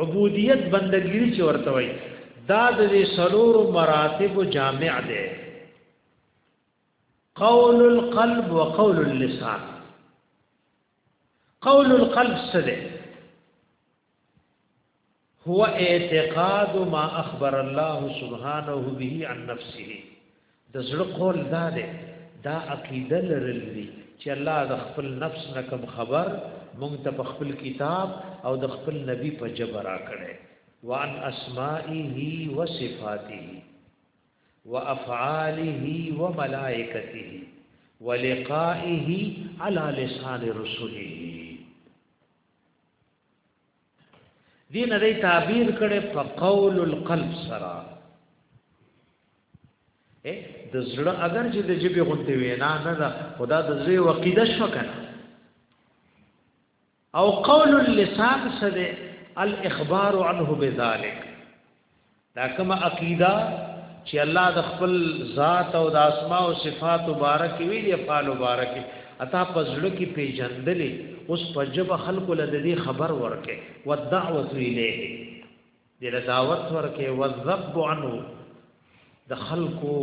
عبودیت بندګیری چې ورته وای دا د سلور مراتب جامع ده قول القلب وقول اللسان قول القلب سده هو اعتقاد ما اخبر الله سبحانه به عن نفسه د زړه قول دا دی دا عقیده لرل دي چې الله د خپل نفس نه کوم خبر مونږ ته په خپل کتاب او د خپل نبی په جبر را کړي وان اسماءه وصفاته وافعاله وملائکته ولقائه على لسان رسله دین دې تعبیر کړي په قول القلب سره د زړه اگر چې د جبې غونډې وینا نه ده خدا د زړه وقیده شو کنه او قول اللسان سره الاخبار عنه بذلک دا کومه عقیده چې الله د خپل ذات او د اسماء او صفات مبارک وی دی افعال مبارک اتا پزړه کې پیجندلې اوس پجب خلق له دې خبر ورکه ودعوت الیه دې دعوت ورکه وذب عنه د خلقو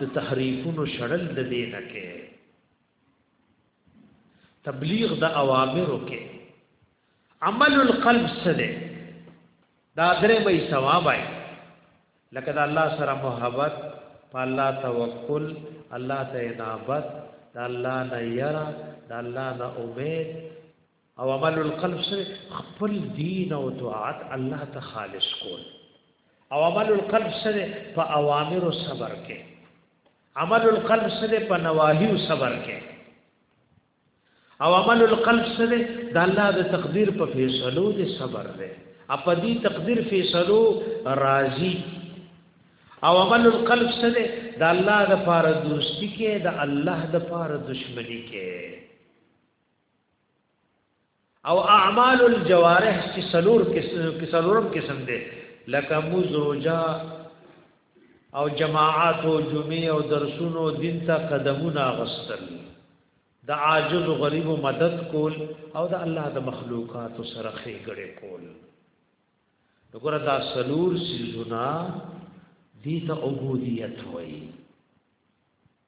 د تحریفونو شړل د دې نه کې تبلیغ د اوامرو کې عمل القلب څه دی دا درې مې ثواب آی لکه دا الله سره محبت په الله توکل الله ته انابت دا الله نه یرا دا الله نه امید او عمل القلب سره خپل دین او طاعت الله ته خالص کول او عمل القلب سره په اوامر او صبر کې عمل القلب سره په نواهی او صبر کې او عمل القلب سره د الله د تقدیر په فیصلو دې صبر دی اپ دې تقدیر فیصلو راضی او عمل القلب سره د الله د پاره دوستی کې د الله د پاره دشمنی کې او اعمال الجوارح چې سلور کې سلورم قسم دی لکه موز روجا او جماعات او جمعې او درسونو دین ته قدمونه غستل د عاجز غریب مدد کول او د الله د مخلوقات سره خېګړې کول وګوره دا سلور سيزونه دي ته عبودیت وایي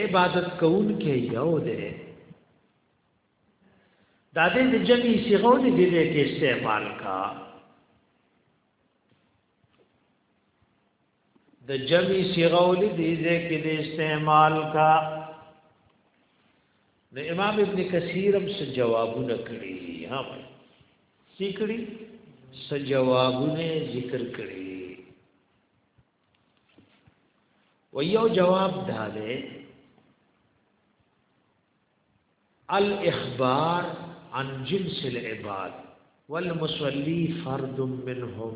عبادت کون کې یو دی دا دې د جمعي صيغو دې دې کې استعمال کا د جمعي صيغو دې دې کې دې استعمال کا د امام ابن کثیر هم څه جوابونه کړی ها سیکړي څه جوابونه ذکر کړی و یو جواب دا ده الاخبار عن جنس العباد والمصلي فرد منهم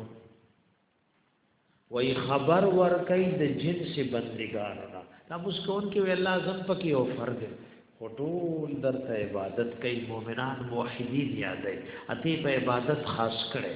وای خبر ورکای د جنس بندګانو نه تاسو کون کې وی الله اعظم پکې او فرد ټول درته عبادت کوي مؤمنان موحدین یادای اته په عبادت خاص کړي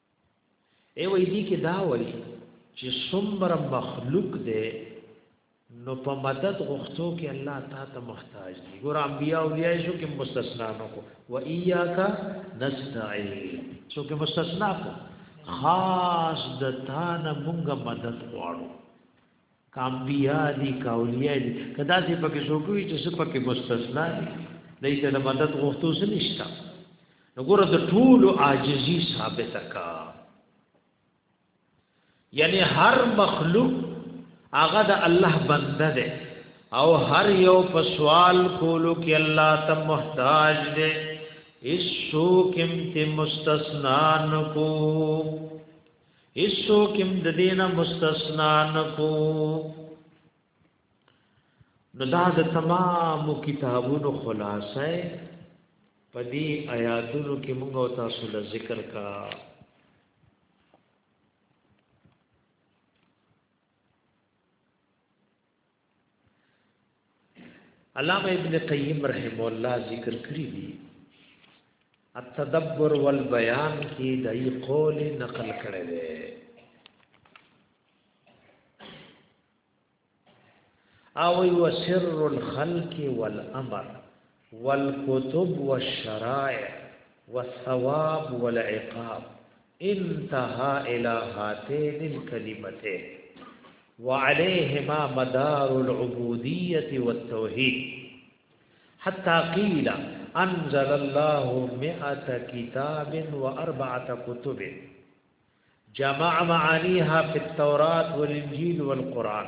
ای وای دی کې دا وای چې څومره مخلوق دی نو په مدد غختو کې الله تا ته محتاج دی ګور انبیاء اولیاء شو کې مستثنا نو کو و ایاک نستعین شو کې مستثنا کو خاص د تا نه مونږه مدد غواړو که انبیاء دي که اولیاء دي که داسې پکې څوک وي چې څه پکې مستثنا دي دای ته د مدد غوښتو څه نشته وګوره د ټول عاجزي ثابت کا یعنی هر مخلوق هغه د الله بنده ده او هر یو په سوال کولو کې الله ته محتاج ده هیڅ څوک هم ته مستثنا نکو هیڅو کم د دینه مستثنا نکو نو دا د تمام کتابونو خلاصه په دې آیاتونو کې موږ او تاسو له ذکر کا علامه ابن قیم رحم الله ذکر کړی دی التدبر والبیان کی دای قول نقل کړی دی او وسر الخلق والامر والكتب والشرائع والثواب والعقاب انتهى الى هاتين الكلمتين وعليهما مدار العبوديه والتوحيد حتى قيل انزل الله مئة كتاب واربعة كتب جمع معانيها في التوراة والانجيل والقرآن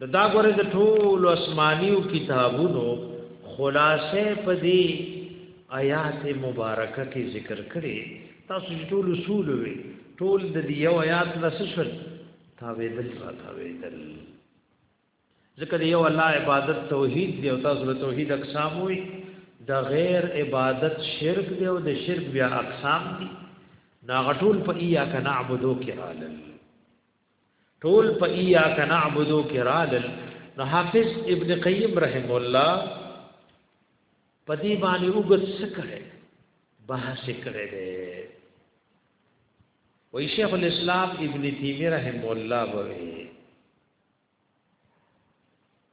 د دا غره د ټول اسماني او کتابونو خلاصه په دې آیات مبارکه کې ذکر کړي تاسو ټول اصول وي ټول د دې یو آیات لسشل تاویدل را تاویدل ذکر یو الله عبادت توحید دی او تاسو له توحید اقسام وي د غیر عبادت شرک دی او د شرک بیا اقسام دي ناغټول په ایا کنا عبدو کې رالل ټول په ایاک نعبدو کې رالل نو حافظ ابن قیم رحم الله په دې باندې وګت سکړه بحث کړی دی وای شیخ الاسلام ابن تیمیه رحم الله ووی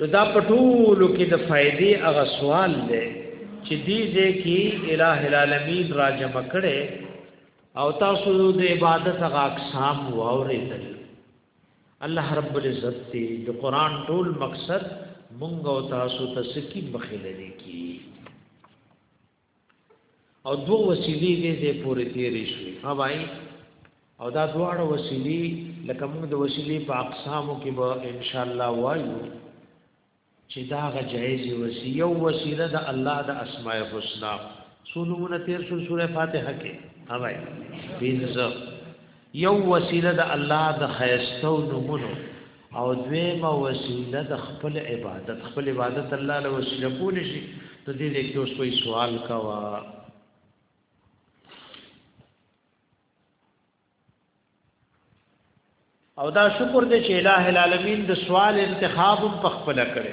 نو دا پټولو کې د فائدې هغه سوال دی چې دې دې کې الٰه العالمین را جمع کړي او تاسو د عبادت هغه اقسام واورېدل الله رب العزت دې د قران ټول مقصد مونږ او تاسو ته سکی مخې لري کی او دو وسیلې دې دې پورې تیرې شوې هواي او دا دواړه وسیلې لکه موږ د وسیلې په اقسامو کې به ان شاء الله وایو چې دا غ جایز وسیله او وسیله د الله د اسماء الحسنا سونمونه تیر شو سوره فاتحه کې هواي بنزه یو وسیله د الله د خیستو نمونو او دویمه وسیله د خپل عبادت خپل عبادت الله له وسیله کول شي ته دې دې کې اوس کوئی سوال کوا او دا شکر دې چې الٰه العالمین د سوال انتخاب په خپل کړي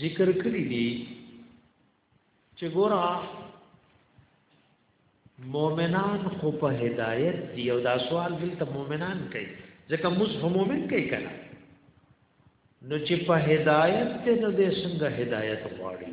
ذکر کړی دی چې ګورا مؤمنان خو په هدایت دی او دا سوال دلته مؤمنان کوي ځکه موږ هم مؤمن کوي کنه نو چې په هدایت ته نو دې څنګه هدایت غواړي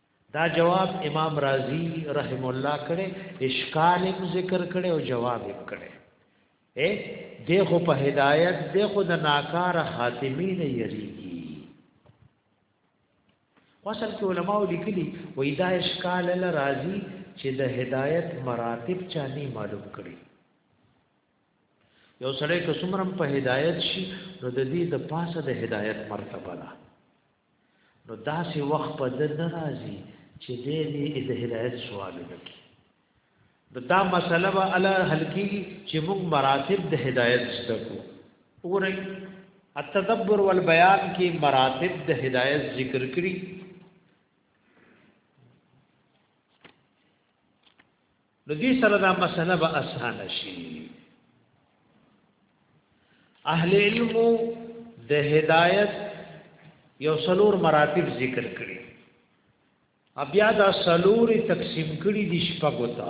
دا جواب امام رازی رحم الله کړي اشکال هم ذکر کړي او جواب هم کړي اے دغه په هدایت دغه د ناکار خاتمی نه یریږي وصل کې علماء لیکلي وې دا اشکال ل راضی چې د هدایت مراتب چا نه معلوم کړي یو سړی که څومره په هدایت شي نو د دې د پاسه د هدایت مرتبه ده نو داسې وخت په د نه راځي چې دې دې د هدایت سوال وکړي نو دا مسله به الله حل کیږي چې موږ مراتب د هدایت زده کو وګورئ التدبر والبیان کې مراتب د هدایت ذکر کړي نو دې سره دا مسله به اسانه شي اهل علم د هدایت یو سلور مراتب ذکر کړي بیا دا سلور تقسیم کړي دي شپږو ته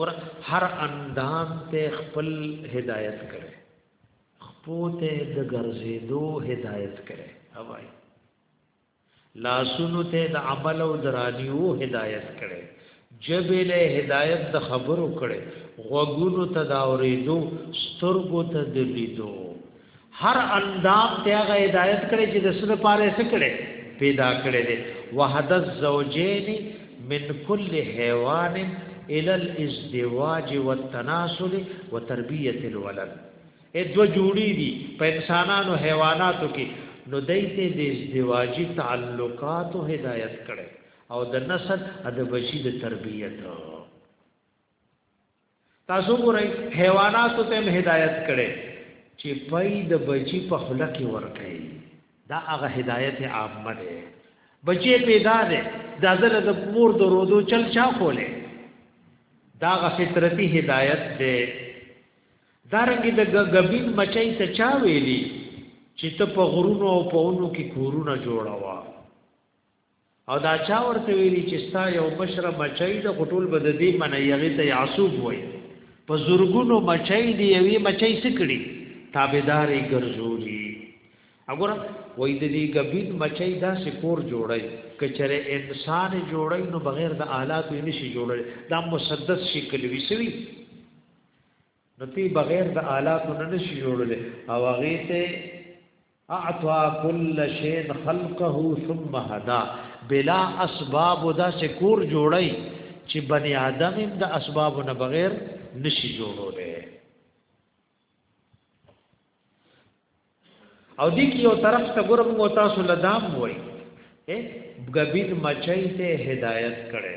ور هر اندام ته خپل هدایت کړي خپو ته د ګرځېدو هدایت کړي اوای لاسونو ته د عمل او درانیو هدایت کړي جبه له هدایت د خبرو کړي غوګونو ته دا اورېدو سترګو ته د لیدو هر اندام ته هغه هدایت کړي چې د څه لپاره یې څه کړي پیدا کړي دي وحد الزوجین من کل حیوان الى الازدواج والتناسل وتربیه الولد اې دو جوړي دي په انسانانو حیواناتو کې نو دایته د ازدواجی تعلقات او هدایت کړي او د نسل د بچی د تربیت تاسو ګورئ حیواناتو ته هدایت کړي چې پای د بچی په خله کې ورکړي دا هغه هدایت عامه ده بچی پیدا ده د ازل د مور د رودو چل چا کوله دا غ فطرتي هدایت ده دارنګ د غبین مچای ته چا ویلی چې ته په غرونو او په اونو کې کورونه جوړاوه او دا چا ورته ویلي چې ستا یو مشره بچی د خټول بد دی منه یغی ته یعصوب وای په زورګونو مچی دی یوی مچی سکړي تابعداري ګرځولي وګوره وای د دې غبین مچی دا سکور جوړای کچره انسان جوړای نو بغیر د آلات یې نشي جوړای دا مسدس شکل وی سوي نو تی بغیر د آلاتو نه نشي جوړول او هغه ته اعطا كل شيء خلقه ثم هدا بلا اسباب دا چې کور جوړي چې بني آدم هم د اسباب نه بغیر نشي جوړول او دې کې یو طرف ته ګورم او تاسو لدام وای ګبین مچای ته هدایت کړي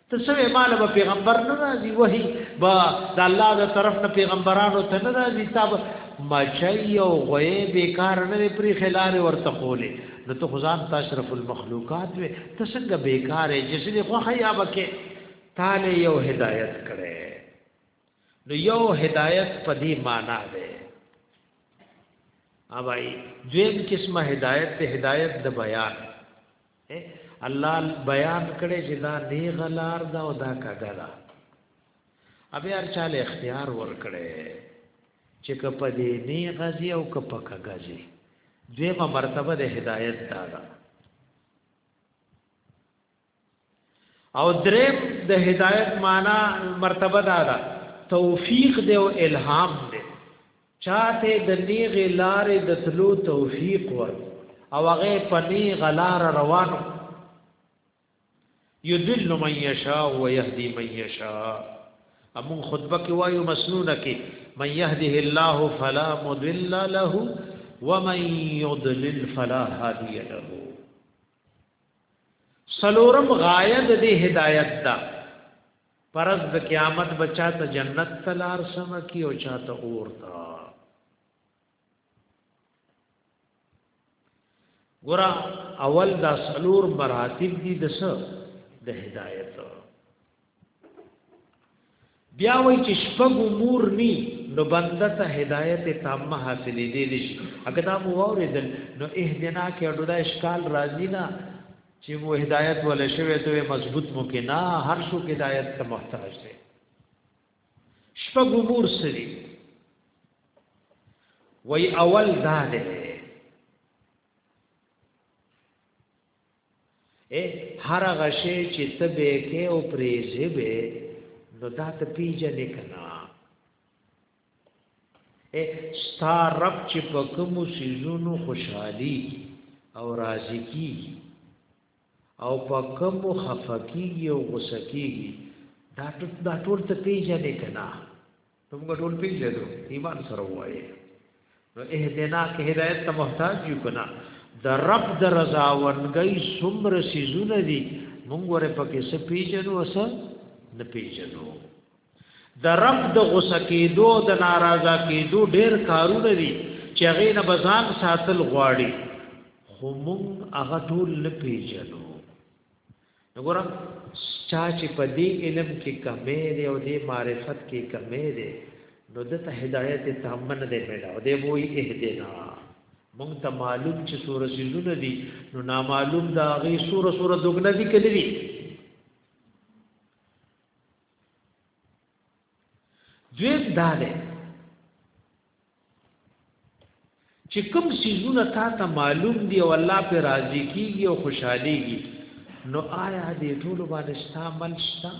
ته څه وې مال به پیغمبر نه راځي وਹੀ با د الله د طرف نه پیغمبرانو ته نه راځي تاب مچي او غوي بیکار نه پری خلار ورته خولې نو ته خدان تشرف المخلوقات وې ته څنګه بیکار یې چې څه خو خیا بکې تاله یو هدایت کړي نو یو هدایت په دې معنا ده اوای دیم قسمه هدایت ته هدایت د بیان الله بیان کړي چې دا نیغه لار ده او دا کګه ده ابي هر چاله اختیار ور کړي چې کپه دې نیغه زی او کپه کګه زی دیمه مرتبه د هدایت دا ده او دریم د هدایت معنا مرتبه دا ده توفیق دی او الهام دی چاته د نیغې لارې د تلو توفیق ور او هغه په نیغه لار روانو یذل من یشاء و یهدی من یشاء امون خطبه کې وایو مسنونه کې من یهده الله فلا مضل له ومن یضلل فلا هادی له سلورم غایه د دې هدایت دا پر ورځ د قیامت به چا ته جنت ته لار سمه کی او چا ته اور ته ګور اول دا سلور مراتب دي د څه د هدایت بیا وای چې شپږ امور ني نو بنده ته هدایت تامه حاصلې دي شي اګه دا مو اورېدل نو اهدنا کې اډو دا اشکال راځي نه چې مو هدایت ول شوی ته مضبوط مو کې نه هر شو کې هدایت ته محتاج دی شپږ امور سری وای اول دا دی اے هر غشې چې تبه کې او پریزه به نو دا ته پیژنې کنا ستا رب چې په کوم سيزونو خوشحالي او راضي کی او په کوم خفقي او غصه کیږي دا ټول دا ټول ته پیژنې کنا ته موږ ټول پیژنو ایمان سره وایې نو اهدنا کې هدایت ته محتاج یو کنا د رب د رضا ونګي څومره سيزونه دي موږ ور پکې سپیجنو وسه نه پیژنو د رب د غوسه کېدو د ناراضه کېدو ډېر کارونه دي چې هغه نه بزان ساتل غواړي خو موږ هغه ټول نه پیژنو وګوره چا چې په دې علم کې کمې دی او دې معرفت کې کمې دی نو د ته هدایت تامه نه دی پیدا او دې وای اهدنا مونږ ته معلوم چې سورې سيزونه دي نو نامعلوم دا غي سورې سورې دوګنه دي کړي دویم دا دی چې کوم سيزونه تا ته معلوم دي او الله په راضي کیږي او خوشحاليږي نو آیا دې ټول باندې استعمال شته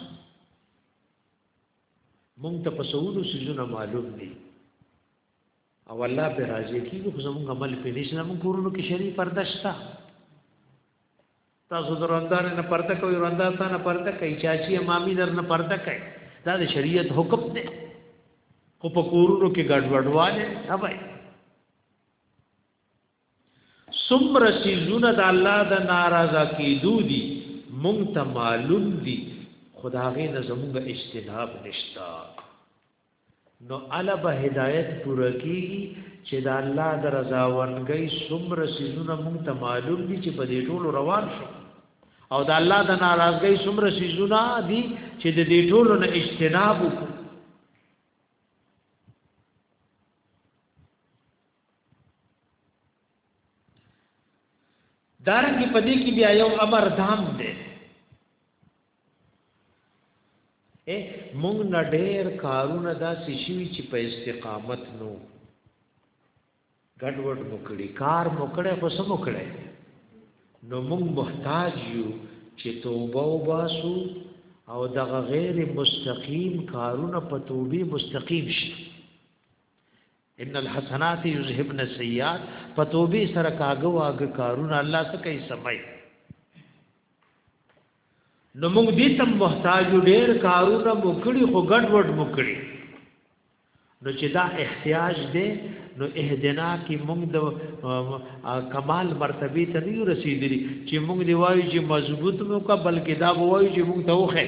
مونږ ته په سعودو سيزونه معلوم دي او الله په راضي کیږي خو زموږ عمل په نشي زموږ کورونو کې شری پرده شته تاسو دروندار نه پرده کوي دروندار ته نه پرده کوي چاچی امامي در نه پرده کوي دا د شریعت حکم دی خو په کورونو کې ګډوډواله سبای سمر سیزونه د الله د ناراضه کیدو دي مونږ ته معلوم دي خدای غي زموږ اجتناب نشتا نو الا به هدایت پوره کیږي چې د الله د رضا ورنګي څومره سيزونه مونږ ته معلوم دي چې په دې ټولو روان شو او د الله د ناراضګۍ څومره سيزونه دي چې د دې ټولو نه اجتناب وکړو دارنګ په دې کې بیا یو امر دام دی اے مونږ نه ډېر کارونه داسې شوي چې په استقامت نو ګډوډ مو کړي کار مو کړي خو سم مو کړي نو مونږ محتاج یو چې توبه وباسو او دغه غیر مستقیم کارونه په توبې مستقیم شي ان الحسنات یذهبن السیئات په توبې سره کاغه واغه کارونه الله سره کوي سمای نو موږ دې ته محتاج ډېر کارونه مو کړی خو ګډ وډ مو کړی نو چې دا احتیاج دی نو اهدنا کې موږ د کمال مرتبه ته نه رسیدلی چې موږ دی وایو چې مضبوط مو کا بلکې دا وایو چې موږ ته وخه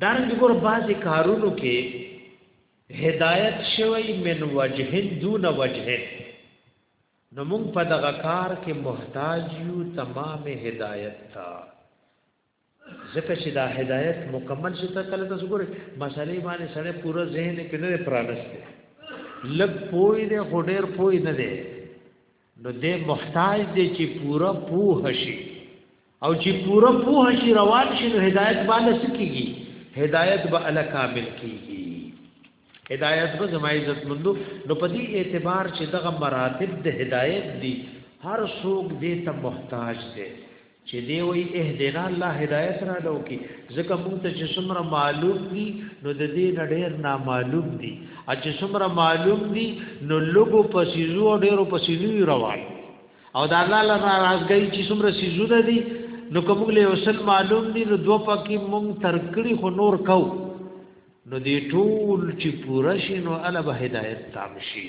دارنګ ګور بازي کارونو کې هدایت شوی من وجهن دون وجهن نو موږ په دغه کار کې محتاج یو تمام هدایت تا ځکه چې دا هدایت مکمل شي ته کله تاسو ګورئ مسالې باندې سره پورا ذهن کې نه پرانسته لګ پوي دې غډیر پوي نه دې نو دې محتاج دې چې پورا پوه شي او چې پورا پوه شي روان شي نو هدایت باندې سکیږي هدایت به ال کامل کیږي هدایت به زما عزت مندو نو په دې اعتبار چې دغه مراتب د هدایت دي هر څوک دې ته محتاج دی چې دی وی اهدنا الله هدایت را لو کې ځکه مونږ ته چې څومره معلوم دي نو د دې نړیر نه معلوم دي ا چې څومره معلوم دي نو لوګو په سيزو ډیرو په سيزو روان او دا الله لپاره راځي چې څومره سيزو ده دي نو کوم له وسل معلوم دي نو دوه پکې مونږ ترکړي خو نور کو نو دې ټول چې پوره شي نو الله به هدایت تام شي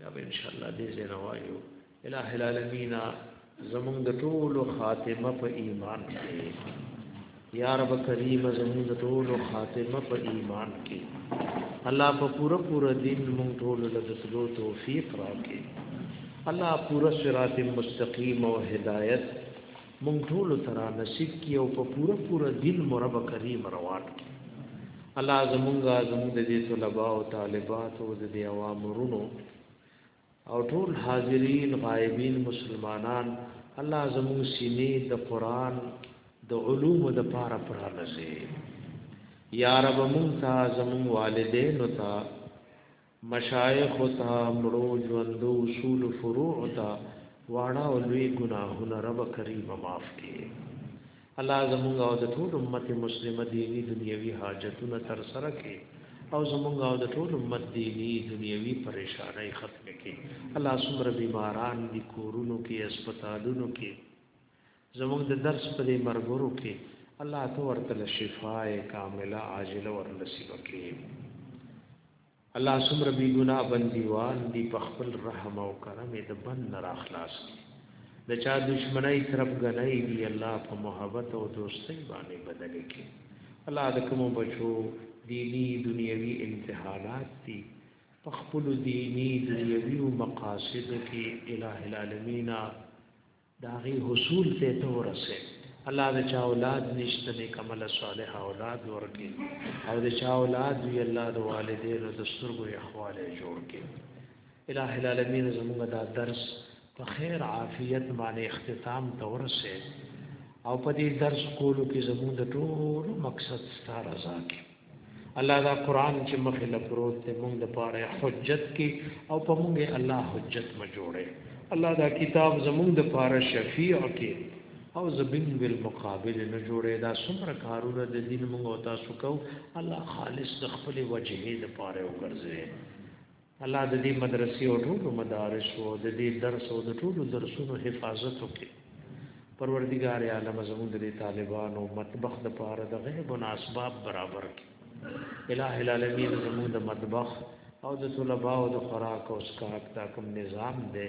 دا به ان شاء الله دې زنه وایو الہ العالمین زمون د ټولو خاتمه په ایمان کې یا رب کریم زمون د ټولو خاتمه په ایمان کې الله په پوره پوره دین مونږ ټول له دسلو توفیق راکړي الله پوره صراط مستقیم او هدایت مونږ ټول سره نصیب کی او په پوره پوره دین مرب کریم روان کی الله زمونږه زموږ د دې طلباء او طالبات او د دې عوامرونو او ټول حاضرین غایبین مسلمانان الله زموږ سینې د قران د علوم د پاره پرانځي یا رب مونږ ته زموږ والدین او ته مشایخو ته مړو ژوندو اصول فروع ته واړه او لوی ګناهونه رب کریم معاف کې الله زمونږ او د ټول امت مسلمه دینی دنیوي حاجتونه تر سره کې او زمونږ او د ټول امت دینی دنیوي پریشانای ختم کړي الله سمره بیماران دي کورونو کې هسپتالونو کې زموږ د درس په دې مرګرو کې الله ته ورته شفای کامله عاجله ورنصیب کړي الله سمر بی ګنا بندیوان دی په خپل رحم او کرم د بند را خلاص کړي د چا دشمنی طرف غنۍ دی الله په محبت او دوستۍ باندې بدل کړي الله د کوم بچو دینی دنیوي امتحانات دي په خپل دینی دنیوي مقاصد کې الٰه العالمین دا غي حصول ته ته ورسه الله د چا اولاد نشته نه کمل صالح اولاد ورکي او د چا اولاد وی الله د والدینو د سترګو اخواله جوړ کړي الہ العالمین زموږ دا درس په خیر عافیت باندې اختتام ته ورسه او په دې درس کولو کې زموږ د ټول مقصد ستاره ځکه الله دا قران چې مخې له پروت ته مونږ د پاره حجت کې او په مونږه الله حجت ما جوړه الله دا کتاب زمونږ د پاره شفیع کې او زبین بل مقابل نه جوړه دا څومره کارونه د دین مونږ او تاسو کو الله خالص د خپل وجهې د پاره وګرځي الله د دې مدرسې او ټولو مدارس او د دې درس او د ټولو درسونو حفاظت وکړي پروردگار عالم زموږ د طالبانو مطبخ د پاره د غیب او اسباب برابر کړي الہ العالمین زموږ د مطبخ او د طلباء او د خوراک او اسکاک دا کوم نظام دی